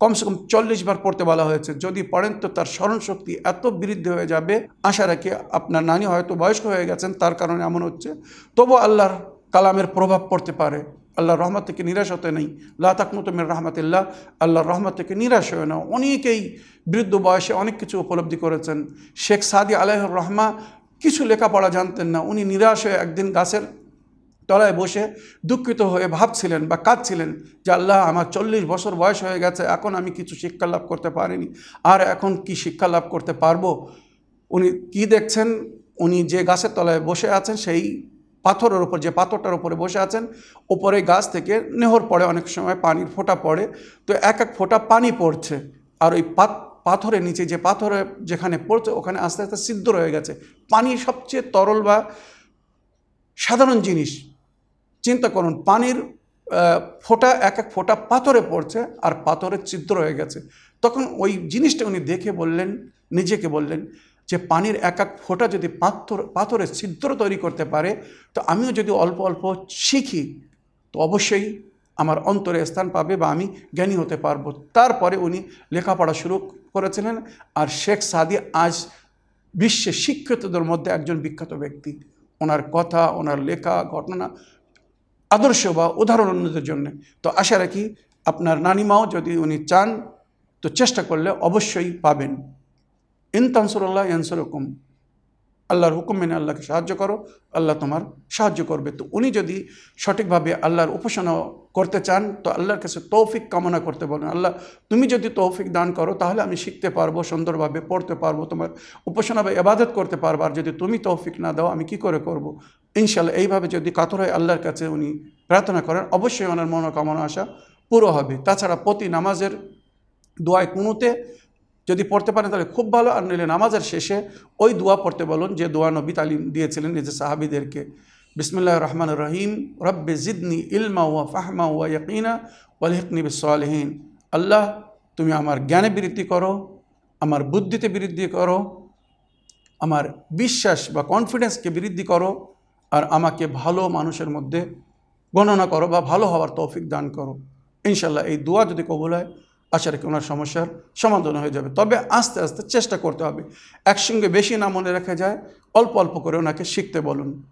কমসে কম চল্লিশ বার পড়তে বলা হয়েছে। যদি পড়েন তো তার স্মরণশক্তি এত বৃদ্ধি হয়ে যাবে, আশা রাখি আপনার নানি হয়তো বয়স্ক হয়ে গেছেন, তার কারণে এমন হচ্ছে। তবু আল্লাহর কালামের প্রভাব পড়তে পারে। আল্লাহর রহমত থেকে নিরাশ হতে নেই। লা তাকনুতমের রহমতুল্লাহ, আল্লাহর রহমত থেকে নিরাশ হয়ে না অনেকেই বৃদ্ধ বয়সে অনেক কিছু উপলব্ধি করেছেন। শেখ সাদি আলাইহুর রহমা কিছু লেখাপড়া জানতেন না। উনি নিরাশ হয়ে একদিন গাছের তলায় বসে দুঃখিত হয়ে ভাবছিলেন বা কাঁদছিলেন যে আল্লাহ, আমার চল্লিশ বছর বয়স হয়ে গেছে, এখন আমি কিছু শিক্ষা লাভ করতে পারিনি। আর এখন কি শিক্ষা লাভ করতে পারব? উনি কি দেখছেন? উনি যে গাছের তলায় বসে আছেন, সেই পাথরের ওপর যে পাথরটার ওপরে বসে আছেন ওপরে গাছ থেকে নেহর পড়ে, অনেক সময় পানির ফোঁটা পড়ে। তো এক এক ফোঁটা পানি পড়ছে আর ওই পাত পাথরের নিচে যে পাথরে যেখানে পড়ছে, ওখানে আস্তে আস্তে সিদ্ধ রয়ে গেছে। পানি সবচেয়ে তরল বা সাধারণ জিনিস। চিন্তা করুন, পানির ফোঁটা, এক এক ফোঁটা পাথরে পড়ছে আর পাথরের ছিদ্র হয়ে গেছে। তখন ওই জিনিসটা উনি দেখে বললেন, নিজেকে বললেন যে পানির এক এক ফোঁটা যদি পাথর, পাথরের ছিদ্র তৈরি করতে পারে, তো আমিও যদি অল্প অল্প শিখি, তো অবশ্যই আমার অন্তরে স্থান পাবে বা আমি জ্ঞানী হতে পারব। তারপরে উনি লেখাপড়া শুরু করেছিলেন আর শেখ সাদি আজ বিশ্বে শিক্ষিতদের মধ্যে একজন বিখ্যাত ব্যক্তি। ওনার কথা, ওনার লেখা, ঘটনা আদর্শ বা উদাহরণ অন্যদের জন্য। তো আশা রাখি আপনার নানিমাও যদি উনি চান, তো চেষ্টা করলে অবশ্যই পাবেন। ইন তানসুরল্লাহ ইয়ানসুরকুম। আল্লাহর হুকুম মেনে আল্লাহকে সাহায্য করো, আল্লাহ তোমার সাহায্য করবে। তো উনি যদি সঠিকভাবে আল্লাহর উপাসনা করতে চান, তো আল্লাহর কাছে তৌফিক কামনা করতে বলেন। আল্লাহ, তুমি যদি তৌফিক দান করো, তাহলে আমি শিখতে পারব, সুন্দরভাবে পড়তে পারব, তোমার উপাসনা বা এবাদত করতে পারব। আর যদি তুমি তৌফিক না দাও, আমি কি করে করব। ইনশাল্লাহ এইভাবে যদি কাতর হয় আল্লাহর কাছে উনি প্রার্থনা করেন, অবশ্যই ওনার মনোকামনা আশা পুরো হবে। তাছাড়া প্রতি নামাজের দোয়ায় কুনুতে যদি পড়তে পারেন তাহলে খুব ভালো, আর নইলে নামাজের শেষে ওই দোয়া পড়তে বলুন যে দোয়া নবী তালিম দিয়েছিলেন নিজের সাহাবিদেরকে। বিসমুল্লাহ রহমান রহিম, রব্বে জিদনি ইলমা ওয়া ফাহমা ওয়া ইয়াকিনা ওয়ালহিকনি বিসলিহীন আল্লাহ, তুমি আমার জ্ঞানে বৃদ্ধি করো, আমার বুদ্ধিতে বৃদ্ধি করো, আমার বিশ্বাস বা কনফিডেন্সকে বৃদ্ধি করো আর আমাকে ভালো মানুষের মধ্যে গণনা করো বা ভালো হওয়ার তৌফিক দান করো। ইনশাল্লাহ এই দোয়া যদি কবুল হয়, আশা রাখি ওনার সমস্যার সমাধান হয়ে যাবে। তবে আস্তে আস্তে চেষ্টা করতে হবে। একসঙ্গে বেশি না মনে রাখা যায়, অল্প অল্প করে ওনাকে শিখতে বলুন।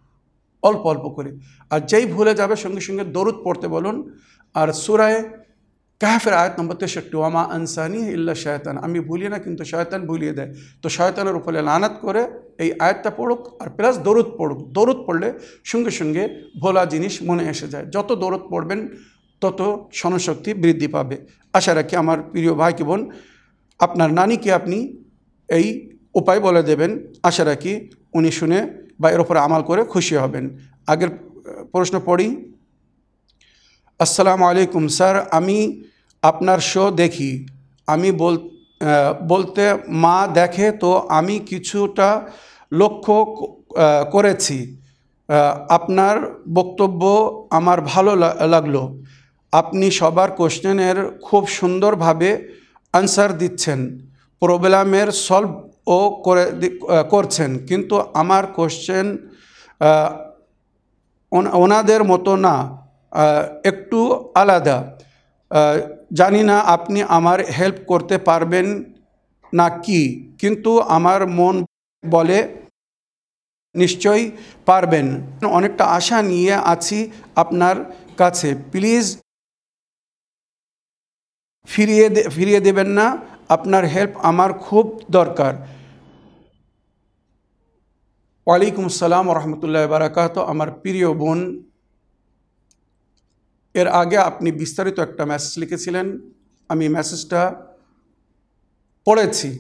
অল্প অল্প করে। আর যেই ভুলে যাবে, সঙ্গে সঙ্গে দরুদ পড়তে বলুন। আর সুরায় কাহাফের আয়াত নম্বর তেষট্টি, ওয়ামা আনসানি ইল্লা শয়তান। আমি ভুলি না, কিন্তু শয়তান ভুলিয়ে দেয়। তো শয়তানের উপরে লানাত করে এই আয়াতটা পড়ুক আর প্লাস দরুদ পড়ুক। দরুদ পড়লে সঙ্গে সঙ্গে ভোলা জিনিস মনে এসে যায়। যত দরুদ পড়বেন, তত স্মরণশক্তি বৃদ্ধি পাবে। আশা রাখি আমার প্রিয় ভাই কি বোন, আপনার নানিকে আপনি এই উপায় বলে দেবেন? আশা রাখি উনি শুনে বা এর উপরে আমাল করে খুশি হবেন। আগের প্রশ্ন পড়ি। আসসালামু আলাইকুম, স্যার। আমি আপনার শো দেখি। আমি বল বলতে মা দেখে, তো আমি কিছুটা লক্ষ্য করেছি। আপনার বক্তব্য আমার ভালো লাগল। আপনি সবার কোশ্চেনের খুব সুন্দরভাবে আনসার দিচ্ছেন। প্রবলেমের সলভও করে দি- করছেন। কিন্তু আমার কোশ্চেন ওনাদের মতো না। একটু আলাদা। জানি না আপনি আমার হেল্প করতে পারবেন না কি, কিন্তু আমার মন বলে নিশ্চয়ই পারবেন। অনেকটা আশা নিয়ে আছি আপনার কাছে। প্লিজ ফিরিয়ে ফিরিয়ে দেবেন না, আপনার হেল্প আমার খুব দরকার। ওয়ালাইকুম আসসালাম রহমতুল্লাহ বারাকাত আমার প্রিয় বোন এর আগে আপনি বিস্তারিত একটা মেসেজ লিখেছিলেন, আমি মেসেজটা পড়েছি,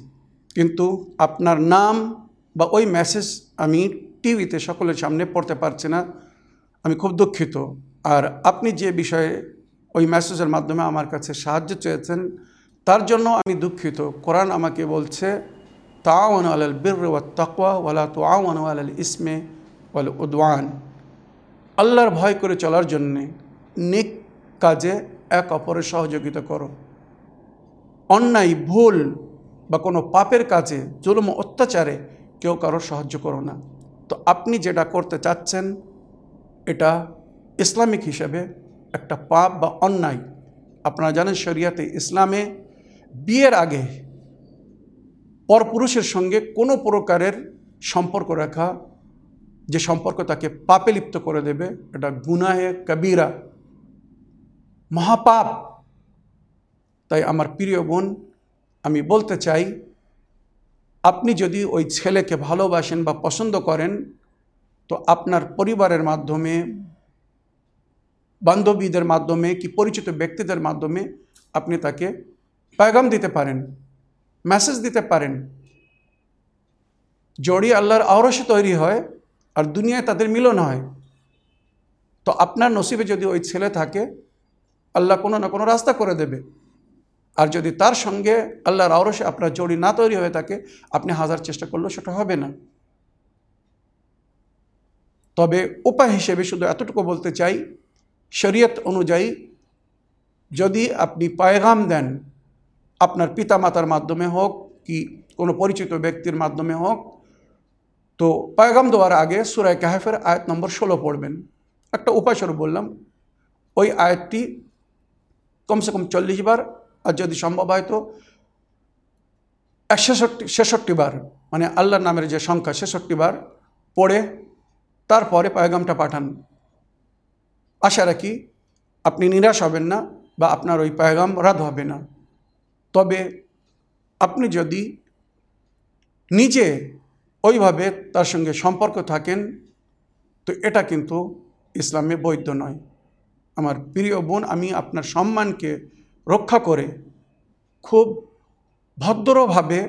কিন্তু আপনার নাম বা ওই মেসেজ আমি টিভিতে সকলের সামনে পড়তে পারছি না, আমি খুব দুঃখিত। আর আপনি যে বিষয়ে ওই মেসেজের মাধ্যমে আমার কাছে সাহায্য চেয়েছেন, তার জন্য আমি দুঃখিত। কোরআন আমাকে বলছে তাওয়ান আলাল বীর ওয়া তাকওয়া ওয়ালা তাওয়ান আলাল ইসমে ওয়াল উদওয়ান। আল্লাহর ভয় করে চলার জন্যে নেক কাজে এক অপরের সহযোগিতা করো। অন্যায়, ভুল বা কোনো পাপের কাজে, জুলুম, অত্যাচারে কেউ কারও সাহায্য করো না। তো আপনি যেটা করতে চাচ্ছেন, এটা ইসলামিক হিসেবে একটা পাপ বা অন্যায়। আপনারা জানেন শরিয়াতে ইসলামে বিয়ের আগে পরপুরুষের সঙ্গে কোনো প্রকারের সম্পর্ক রাখা, যে সম্পর্ক তাকে পাপে লিপ্ত করে দেবে, এটা গুনাহে কবিরা মহাপাপ। তাই আমার প্রিয় বোন, আমি বলতে চাই, আপনি যদি ওই ছেলেকে ভালোবাসেন বা পছন্দ করেন, তো আপনার পরিবারের মাধ্যমে, বান্ধবীদের মাধ্যমে কি পরিচিত ব্যক্তিদের মাধ্যমে আপনি তাকে পায়গাম দিতে পারেন, মেসেজ দিতে পারেন? জড়ি আল্লাহর আওরসে তৈরি হয় আর দুনিয়ায় তাদের মিলন হয়। তো আপনার নসিবে যদি ওই ছেলে থাকে আল্লাহ কোনো না কোনো রাস্তা করে দেবে। আর যদি তার সঙ্গে আল্লাহর আওরসে আপনার জড়ি না তৈরি হয়ে থাকে, আপনি হাজার চেষ্টা করলেও সেটা হবে না। তবে উপায় হিসেবে শুধু এতটুকু বলতে চাই, শরীয়ত অনুযায়ী যদি আপনি পায়গাম দেন, আপনার পিতামাতার মাধ্যমে হোক কি কোনো পরিচিত ব্যক্তির মাধ্যমে হোক, তো পায়গাম দেওয়ার আগে সুরায় কাহেফের আয়াত নম্বর ষোলো পড়বেন। একটা উপায়স্বরূপ বললাম, ওই আয়াতটি কমসে কম চল্লিশ বার, আর যদি সম্ভব হয় তো একষট্টি ছেষট্টি বার মানে আল্লাহর নামের যে সংখ্যা ছেষট্টি বার পড়ে, তারপরে পায়গামটা পাঠান। আশা রাখি আপনি নিরাশ হবেন না বা আপনার ওই পায়গাম রাত হবে না। তবে আপনি যদি নিজে ওইভাবে তার সঙ্গে সম্পর্ক থাকেন, তো এটা কিন্তু ইসলামে বৈধ নয়। আমার প্রিয় বোন, আমি আপনার সম্মানকে রক্ষা করে খুব ভদ্রভাবে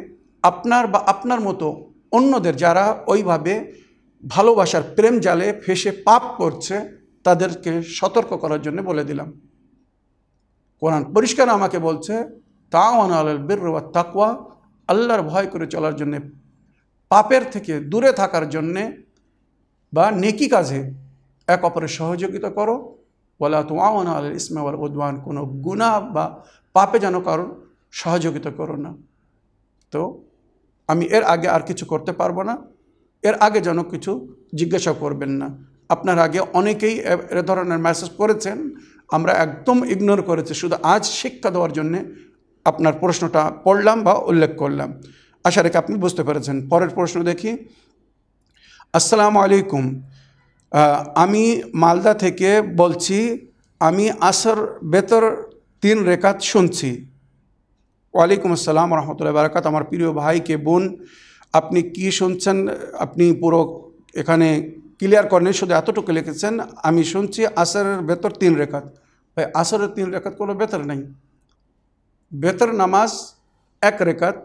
আপনার বা আপনার মতো অন্যদের যারা ওইভাবে ভালোবাসার প্রেম জালে ফেসে পাপ করছে, তাদেরকে সতর্ক করার জন্য বলে দিলাম। কোরআন পরিষ্কার আমাকে বলছে, তাওয়ান আলাল বীর ওয়া তাকওয়া আল্লাহর ভয় করে চলার জন্যে, পাপের থেকে দূরে থাকার জন্যে বা নেকি কাজে এক অপরের সহযোগিতা করো। ওয়ালা তোয়ান আল ইসমা ওয়াল উদ্ওয়ান, কোনো গুণা বা পাপে যেন কারোর সহযোগিতা করো না। তো আমি এর আগে আর কিছু করতে পারব না। এর আগে যেন কিছু জিজ্ঞাসা করবেন না। আপনার আগে অনেকেই এ- ধরনের মেসেজ করেছেন। আমরা একদম ইগনোর করেছি। শুধু আজ শিক্ষা দেওয়ার জন্যে আপনার প্রশ্নটা পড়লাম বা উল্লেখ করলাম। আশা রেখে আপনি বুঝতে পেরেছেন। পরের প্রশ্ন দেখি। আসসালামু আলাইকুম। আমি মালদা থেকে বলছি, আমি আসর বেতর তিন রেখাত শুনছি। ওয়ালাইকুম আসসালাম রহমতুল্লাহ বারাকাত। আমার প্রিয় ভাইকে বোন, আপনি কি শুনছেন? আপনি পুরো এখানে ক্লিয়ার করেন শুধু এতটুকু লিখেছেন, আমি শুনছি আসরের বেতর তিন রেখাত। ভাই, আসরের তিন রেখাত কোনো বেতর নেই। বেতর নামাজ এক রেখাত,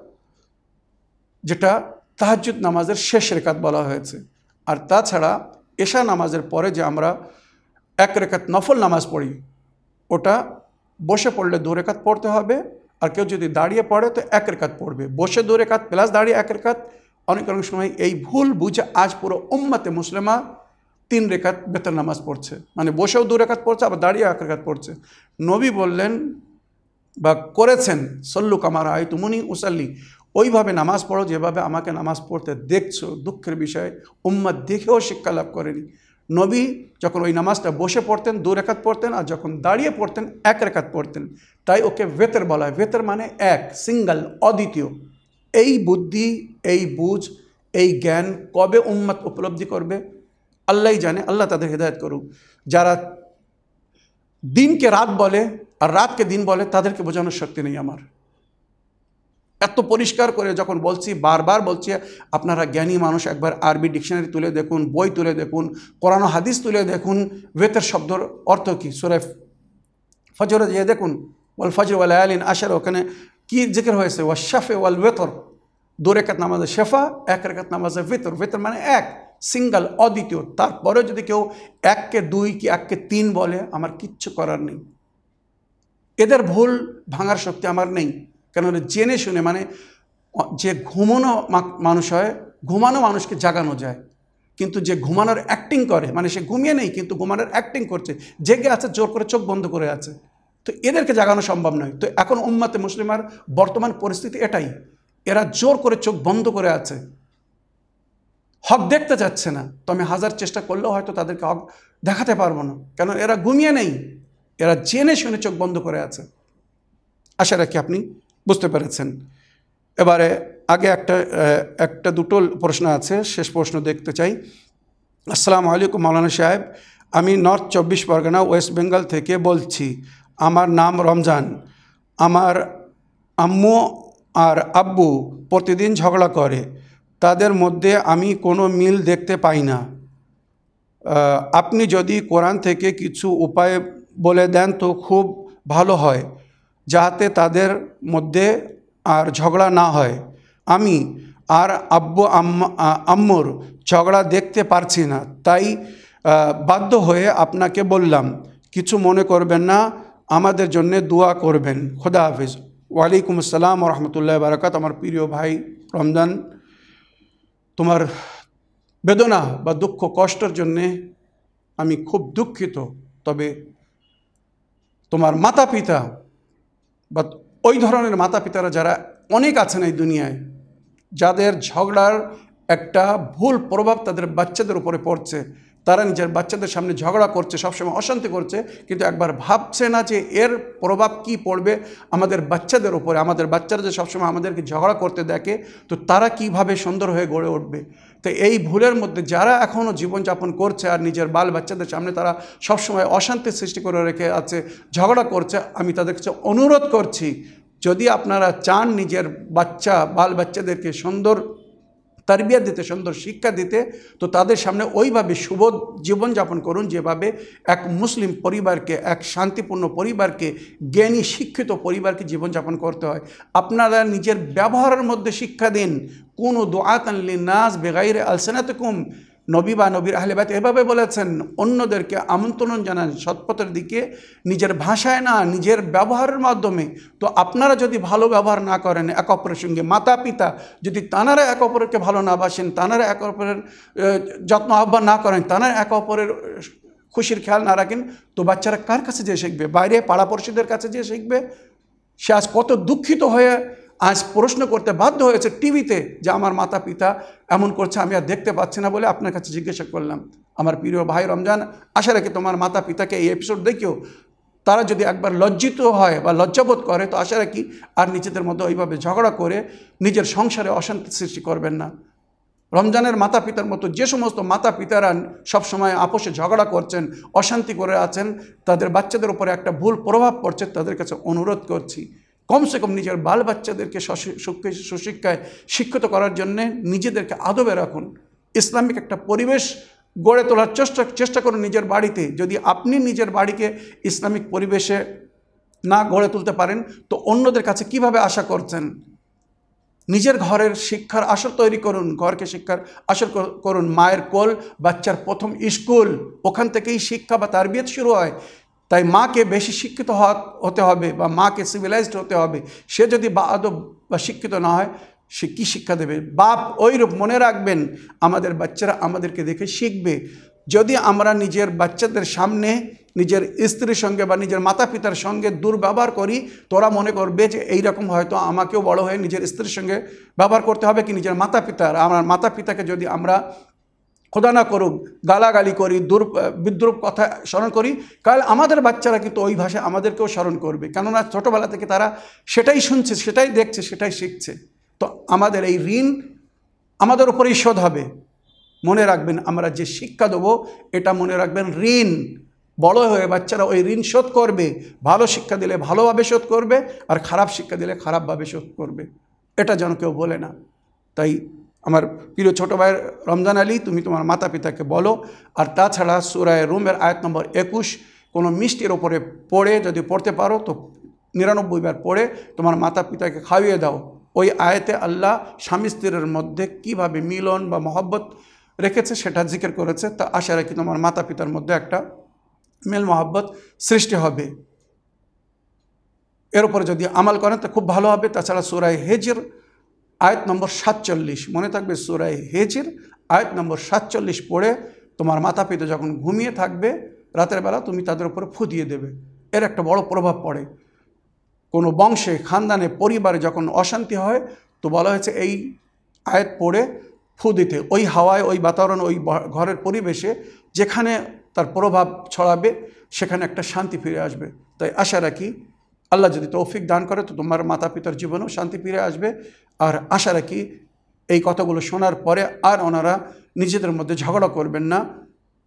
যেটা তাহাজ্জুদ নামাজের শেষ রেখাত বলা হয়েছে। আর তাছাড়া এশা নামাজের পরে যে আমরা এক রেখাত নফল নামাজ পড়ি, ওটা বসে পড়লে দু রেখাত পড়তে হবে, আর কেউ যদি দাঁড়িয়ে পড়ে তো এক রেখাত পড়বে। বসে দু রেখাত, প্লাস দাঁড়িয়ে এক রেখাত, অনেক অনেক সময় এই ভুল বুঝে আজ পুরো উম্মাতে মুসলিমা তিন রেখাত বেতন নামাজ পড়ছে। মানে বসেও দু রেখাত পড়ছে, আবার দাঁড়িয়ে এক রেখাত পড়ছে। নবী বললেন বা করেছেন, সল্লু কামার আয় তুমুনি উসাল্লি। ওইভাবে নামাজ পড়ো, যেভাবে আমাকে নামাজ পড়তে দেখছ, দুঃখের বিষয়ে উম্মাদ দেখেও শিক্ষা লাভ করেনি। নবী যখন ওই নামাজটা বসে পড়তেন, দু রেখাত পড়তেন, আর যখন দাঁড়িয়ে পড়তেন, এক রেখাত পড়তেন। তাই ওকে বেতের বলা হয়। বেতের মানে এক, সিঙ্গেল, অদ্বিতীয়। এই বুদ্ধি, এই বুঝ, এই জ্ঞান কবে উম্মত উপলব্ধি করবে? আল্লাহই জানে, আল্লাহ তাদের হেদায়ত করুক। যারা দিনকে রাত বলে, আর রাতকে দিন বলে, তাদেরকে বোঝানোর শক্তি নেই আমার। এত পরিষ্কার করে যখন বলছি, বারবার বলছি, আপনারা জ্ঞানী মানুষ, একবার আরবি ডিকশনারি তুলে দেখুন, বই তুলে দেখুন, কোরআন হাদিস তুলে দেখুন বেতের শব্দর অর্থ কী? সুরে ফজরে দিয়ে দেখুন, ওয়াল ফজর ওয়াল আয়ালিন আশার, ওখানে কি জিকির হয়েছে? ওয়া শাফে ওয়াল বেতর দু রেখাত নামাজে শেফা, এক রেখাত নামাজে ভেতর ভেতর মানে এক, সিঙ্গেল, অদ্বিতীয়। তারপরে যদি কেউ এককে দুই কি এককে তিন বলে, আমার কিচ্ছু করার নেই। এদের ভুল ভাঙার শক্তি আমার নেই। কেন জেনে শুনে মানে যে ঘুমানো মানুষ হয়, ঘুমানো মানুষকে জাগানো যায়। কিন্তু যে ঘুমানোর অ্যাক্টিং করে মানে সে ঘুমিয়ে নেই, কিন্তু ঘুমানোর অ্যাক্টিং করছে, জেগে আছে, জোর করে চোখ বন্ধ করে আছে। তো এদেরকে জাগানো সম্ভব নয়। তো এখন উম্মাতে মুসলিমার বর্তমান পরিস্থিতি এটাই। এরা জোর করে চোখ বন্ধ করে আছে। হক দেখতে চাচ্ছে না। তো আমি হাজার চেষ্টা করলেও হয়তো তাদেরকে হক দেখাতে পারব না। কেন এরা ঘুমিয়ে নেই। এরা জেনে শুনে চোখ বন্ধ করে আছে। আশা রাখি আপনি বুঝতে পেরেছেন। এবারে আগে একটা একটা দুটো প্রশ্ন আছে, শেষ প্রশ্ন দেখতে চাই। আসসালামু আলাইকুম মাওলানা সাহেব, আমি নর্থ চব্বিশ পরগনা, ওয়েস্ট বেঙ্গল থেকে বলছি, আমার নাম রমজান। আমার আম্মু আর আব্বু প্রতিদিন ঝগড়া করে, তাদের মধ্যে আমি কোনো মিল দেখতে পাই না। আপনি যদি কোরআন থেকে কিছু উপায় বলে দেন তো খুব ভালো হয়। যাতে তাদের মধ্যে আর ঝগড়া না হয়। আমি আর আব্বু, আম্মা আম্মুর ঝগড়া দেখতে পারছি না। তাই বাধ্য হয়ে আপনাকে বললাম, কিছু মনে করবেন না, আমাদের জন্য দোয়া করবেন। খোদা হাফিজ। ওয়ালাইকুম আসসালাম রহমতুল্লাহ বারাকাত আমার প্রিয় ভাই, রমজান, তোমার বেদনা বা দুঃখ, কষ্টের জন্যে আমি খুব দুঃখিত। তবে তোমার মাতা পিতা বা ওই ধরনের মাতা পিতারা যারা অনেক আছেন এই দুনিয়ায়, যাদের ঝগড়ার একটা ভুল প্রভাব তাদের বাচ্চাদের উপরে পড়ছে তারা নিজের বাচ্চাদের সামনে ঝগড়া করছে, সবসময় অশান্তি করছে, কিন্তু একবার ভাবছে না যে এর প্রভাব কি পড়বে আমাদের বাচ্চাদের উপরে। আমাদের বাচ্চারা যে সবসময় আমাদেরকে ঝগড়া করতে দেখে, তো তারা কীভাবে সুন্দর হয়ে গড়ে উঠবে? তো এই ভুলের মধ্যে যারা এখনও জীবনযাপন করছে আর নিজের বাল বাচ্চাদের সামনে তারা সবসময় অশান্তি সৃষ্টি করে রেখে আছে, ঝগড়া করছে, আমি তাদের কাছে অনুরোধ করছি, যদি আপনারা চান নিজের বাচ্চা, বাল বাচ্চাদেরকে সুন্দর তারবিয়া দিতে, সুন্দর শিক্ষা দিতে, তো তাদের সামনে ওইভাবে শুভ জীবনযাপন করুন যেভাবে এক মুসলিম পরিবারকে, এক শান্তিপূর্ণ পরিবারকে, জ্ঞানী, শিক্ষিত পরিবারকে জীবনযাপন করতে হয়। আপনারা নিজের ব্যবহারের মধ্যে শিক্ষা দিন। কোনো দোয়াত আনলি নাজ বেগাইরে আলসেনাতকুম। নবী বা নবীর আহলেবাত এভাবে বলেছেন, অন্যদেরকে আমন্ত্রণ জানান সৎপথের দিকে, নিজের ভাষায় না, নিজের ব্যবহারের মাধ্যমে। তো আপনারা যদি ভালো ব্যবহার না করেন, এক অপরের সঙ্গে মাতা পিতা যদি তানারা এক অপরকে ভালো না বাসেন তানারা এক অপরের যত্ন আহ্বান না করেন তানারা এক অপরের খুশির খেয়াল না রাখেন, তো বাচ্চারা কার কাছে যেয়ে শিখবে? বাইরে পাড়া পড়শিদের কাছে যেয়ে শিখবে? সে আজ কত দুঃখিত হয়ে আজ প্রশ্ন করতে বাধ্য হয়েছে টিভিতে যে আমার মাতা পিতা এমন করছে, আমি আর দেখতে পাচ্ছি না বলে আপনার কাছে জিজ্ঞাসা করলাম। আমার প্রিয় ভাই রমজান, আশা রাখি তোমার মাতা পিতাকে এই এপিসোড দেখিও তারা যদি একবার লজ্জিত হয় বা লজ্জাবোধ করে, তো আশা রাখি আর নিজেদের মধ্যে ওইভাবে ঝগড়া করে নিজের সংসারে অশান্তি সৃষ্টি করবেন না। রমজানের মাতা পিতার মতো যে সমস্ত মাতা পিতারা সবসময় আপোষে ঝগড়া করছেন, অশান্তি করে আছেন, তাদের বাচ্চাদের উপরে একটা ভুল প্রভাব পড়ছে, তাদের কাছে অনুরোধ করছি। কমসে কম নিজের বাল বাচ্চাদেরকে সুশিক্ষায় শিক্ষিত করার জন্যে নিজেদেরকে আদবে রাখুন। ইসলামিক একটা পরিবেশ গড়ে তোলার চেষ্টা চেষ্টা করুন নিজের বাড়িতে। যদি আপনি নিজের বাড়িকে ইসলামিক পরিবেশে না গড়ে তুলতে পারেন, তো অন্যদের কাছে কীভাবে আশা করছেন? নিজের ঘরের শিক্ষার আসর তৈরি করুন, ঘরকে শিক্ষার আসর করুন। মায়ের কোল, বাচ্চার প্রথম স্কুল, ওখান থেকেই শিক্ষা বা তারবিয়ত শুরু হয়। তাই মাকে বেশি শিক্ষিত হতে হবে বা মাকে সিভিলাইজড হতে হবে। সে যদি বা আদব বা শিক্ষিত না হয়, সে কী শিক্ষা দেবে? বাপ ওইরূপ মনে রাখবেন, আমাদের বাচ্চারা আমাদেরকে দেখে শিখবে। যদি আমরা নিজের বাচ্চাদের সামনে নিজের স্ত্রীর সঙ্গে বা নিজের মাতা পিতার সঙ্গে দুর্ব্যবহার করি, তোরা মনে করবে যে এইরকম হয়তো আমাকেও বড় হয়ে নিজের স্ত্রীর সঙ্গে ব্যবহার করতে হবে কি নিজের মাতা পিতার আমার মাতা পিতাকে যদি আমরা খোদা না করুক, গালাগালি করি, দুর বিদ্রুপ কথা স্মরণ করি, কাল আমাদের বাচ্চারা কিন্তু ওই ভাষায় আমাদেরকেও স্মরণ করবে। কেননা ছোটোবেলা থেকে তারা সেটাই শুনছে, সেটাই দেখছে, সেটাই শিখছে। তো আমাদের এই ঋণ আমাদের উপরেই শোধ হবে। মনে রাখবেন, আমরা যে শিক্ষা দেবো, এটা মনে রাখবেন ঋণ। বড় হয়ে বাচ্চারা ওই ঋণ শোধ করবে। ভালো শিক্ষা দিলে ভালোভাবে শোধ করবে, আর খারাপ শিক্ষা দিলে খারাপভাবে শোধ করবে। এটা যেন কেউ বলে না। তাই আমার প্রিয় ছোটো ভাইয়ের রমজান আলী, তুমি তোমার মাতা পিতাকে বলো। আর তাছাড়া সুরায় রুমের আয়াত নম্বর একুশ, কোনো মিষ্টির ওপরে পড়ে যদি পড়তে পারো, তো নিরানব্বই বার পড়ে তোমার মাতা পিতাকে খাইয়ে দাও। ওই আয়াতে আল্লাহ স্বামী স্ত্রীর মধ্যে কীভাবে মিলন বা মহব্বত রেখেছে সেটা জিকির করেছে। তা আশা রাখি তোমার মাতা পিতার মধ্যে একটা মেল মহব্বত সৃষ্টি হবে। এর উপরে যদি আমাল করেন, তা খুব ভালো হবে। তাছাড়া সুরায় হেজের আয়াত নম্বর সাতচল্লিশ, মনে থাকবে সুরায় হেজের, আয়াত নম্বর সাতচল্লিশ পড়ে তোমার মাতা পিতা যখন ঘুমিয়ে থাকবে, রাতের বেলা তুমি তাদের উপরে ফু দিয়ে দেবে। এর একটা বড় প্রভাব পড়ে। কোনো বংশে, খানদানে, পরিবারে যখন অশান্তি হয়, তো বলা হয়েছে এই আয়াত পড়ে ফু দিতে। ওই হাওয়ায়, ওই বাতাবরণ, ওই ঘরের পরিবেশে যেখানে তার প্রভাব ছড়াবে, সেখানে একটা শান্তি ফিরে আসবে। তাই আশা রাখি আল্লাহ যদি তৌফিক দান করে তো তোমার মাতা পিতার জীবনেও শান্তি ফিরে আসবে। আর আশা রাখি এই কথাগুলো শোনার পরে আর ওনারা নিজেদের মধ্যে ঝগড়া করবেন না,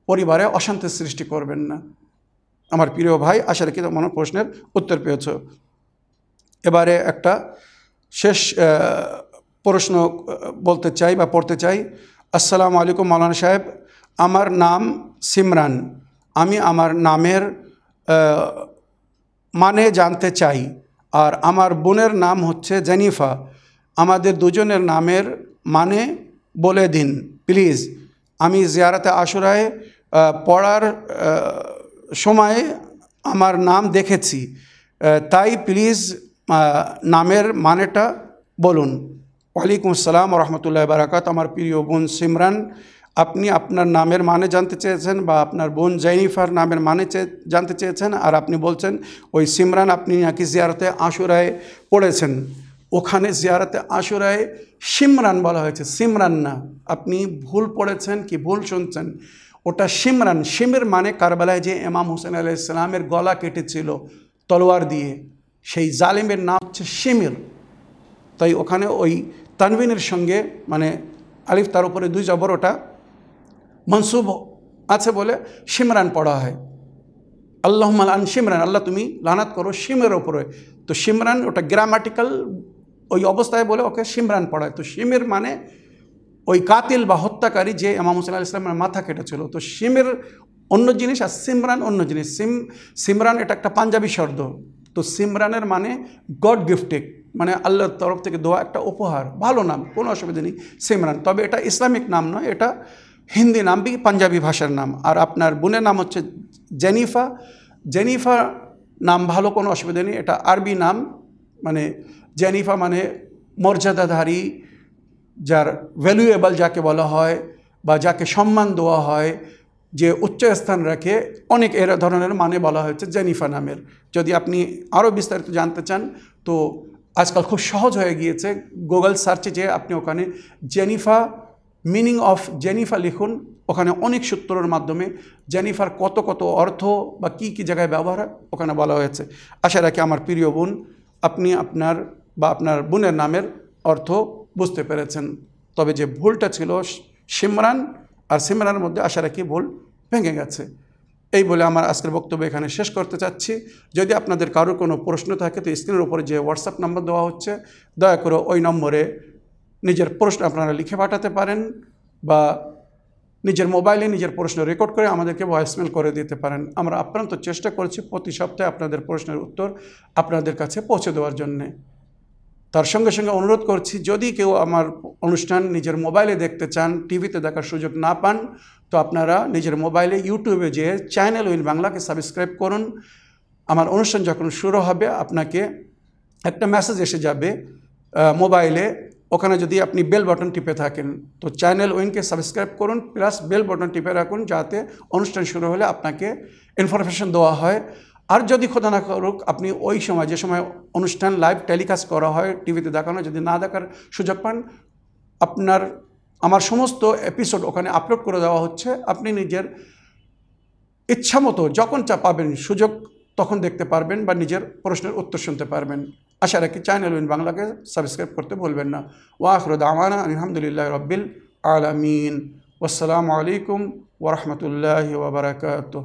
পরিবারে অশান্তির সৃষ্টি করবেন না। আমার প্রিয় ভাই, আশা রাখি তোমার প্রশ্নের উত্তর পেয়েছ। এবারে একটা শেষ প্রশ্ন বলতে চাই বা পড়তে চাই। আসসালামু আলাইকুম মৌলানা সাহেব, আমার নাম সিমরান। আমি আমার নামের মানে জানতে চাই। আর আমার বোনের নাম হচ্ছে জেনিফা। আমাদের দুজনের নামের মানে বলে দিন, প্লিজ। আমি জিয়ারাতে আশুরায় পড়ার সময় আমার নাম দেখেছি। তাই প্লিজ নামের মানেটা বলুন। ওয়ালাইকুম আসসালাম রহমতুল্লাহ বারাকাত আমার প্রিয় বোন সিমরান আপনি আপনার নামের মানে জানতে চেয়েছেন বা আপনার বোন জেনিফার নামের মানে জানতে চেয়েছেন আর আপনি বলছেন ওই সিমরান আপনি নাকি জিয়ারতে আশুরায় পড়েছেন। ওখানে জিয়ারতে আশুরায় সিমরান বলা হয়েছে। সিমরান না, আপনি ভুল পড়েছেন কি ভুল শুনছেন? ওটা সিমরান। সিমের মানে কারবালায় যে ইমাম হোসেন আলাইসালামের গলা কেটেছিল তলোয়ার দিয়ে, সেই জালিমের নাম হচ্ছে সিমির। তাই ওখানে ওই তানবিনের সঙ্গে মানে আলিফ তার উপরে দুই জবর ওটা মনসুব আছে বলে সিমরান পড়া হয়। আল্লাহ আন সিমরান আল্লাহ তুমি লানাত করো সিমের ওপরে। তো সিমরান ওটা গ্রামাটিক্যাল ওই অবস্থায় বলে ওকে সিমরান পড়ায় তো সিমের মানে ওই কাতিল বা হত্যাকারী যে ইমাম হোসেন ইসলামের মাথা কেটেছিল। তো সিমের অন্য জিনিস আর সিমরান অন্য জিনিস। সিম সিমরান এটা একটা পাঞ্জাবি শব্দ। তো সিমরানের মানে গড গিফটেড মানে আল্লাহর তরফ থেকে দেওয়া একটা উপহার। ভালো নাম, কোনো অসুবিধা নেই সিমরান তবে এটা ইসলামিক নাম নয়, এটা হিন্দি নাম বি, পাঞ্জাবি ভাষার নাম। আর আপনার বোনের নাম হচ্ছে জেনিফা। জেনিফা নাম ভালো কোনো অসুবিধা নেই, এটা আরবি নাম মানে জেনিফা মানে মর্যাদাধারী, যার ভ্যালুয়েবল যাকে বলা হয় বা যাকে সম্মান দেওয়া হয়, যে উচ্চ স্থান রাখে অনেক এর ধরনের মানে বলা হয়েছে জেনিফা নামের। যদি আপনি আরও বিস্তারিত জানতে চান, তো আজকাল খুব সহজ হয়ে গিয়েছে। গুগল সার্চে যে আপনি ওখানে জেনিফা মিনিং অফ জেনিফা লিখুন। ওখানে অনেক সূত্রের মাধ্যমে জেনিফার কত কত অর্থ বা কি কি জায়গায় ব্যবহার হয়, ওখানে বলা হয়েছে। আশা রাখি আমার প্রিয় বোন, আপনি আপনার বা আপনার বোনের নামের অর্থ বুঝতে পেরেছেন। তবে যে ভুলটা ছিল, সিমরান আর সিমরানের মধ্যে আশা রাখি ভুল ভেঙে গেছে। এই বলে আমার আজকের বক্তব্য এখানে শেষ করতে চাচ্ছি। যদি আপনাদের কারোর কোনো প্রশ্ন থাকে, তো স্ক্রিনের উপরে যে হোয়াটসঅ্যাপ নাম্বার দেওয়া হচ্ছে, দয়া করে ওই নম্বরে নিজের প্রশ্ন আপনারা লিখে পাঠাতে পারেন বা নিজের মোবাইলে নিজের প্রশ্ন রেকর্ড করে আমাদেরকে ভয়েসমেল করে দিতে পারেন। আমরা আপ্রান্ত চেষ্টা করছি প্রতি সপ্তাহে আপনাদের প্রশ্নের উত্তর আপনাদের কাছে পৌঁছে দেওয়ার জন্যে। তার সঙ্গে সঙ্গে অনুরোধ করছি, যদি কেউ আমার অনুষ্ঠান নিজের মোবাইলে দেখতে চান, টিভিতে দেখার সুযোগ না পান, তো আপনারা নিজের মোবাইলে ইউটিউবে যেয়ে চ্যানেল উইন বাংলাকে সাবস্ক্রাইব করুন। আমার অনুষ্ঠান যখন শুরু হবে, আপনাকে একটা মেসেজ এসে যাবে মোবাইলে ওখানে যদি আপনি বেল বাটন টিপে থাকেন, তো চ্যানেল উইনকে সাবস্ক্রাইব করুন, প্লাস বেল বাটন টিপে রাখুন যাতে অনুষ্ঠান শুরু হলে আপনাকে ইনফরমেশন দেওয়া হয়। আর যদি খোদা না করুক, আপনি ওই সময়, যে সময় অনুষ্ঠান লাইভ টেলিকাস্ট করা হয়, টিভিতে দেখানো, যদি না দেখার সুযোগ পান, আপনার, আমার সমস্ত এপিসোড ওখানে আপলোড করে দেওয়া হচ্ছে। আপনি নিজের ইচ্ছা মতো যখন চা পাবেন, সুযোগ তখন দেখতে পারবেন বা নিজের প্রশ্নের উত্তর শুনতে পারবেন। আশা রাখি চ্যানেল উইন বাংলাকে সাবস্ক্রাইব করতে ভুলবেন না। ওয়াখরুদ আমানা আলহামদুলিল্লাহ রব্বিল আলমিন। আসসালামু আলাইকুম ওরহমতুল্লাহ ওবরাকাতুহ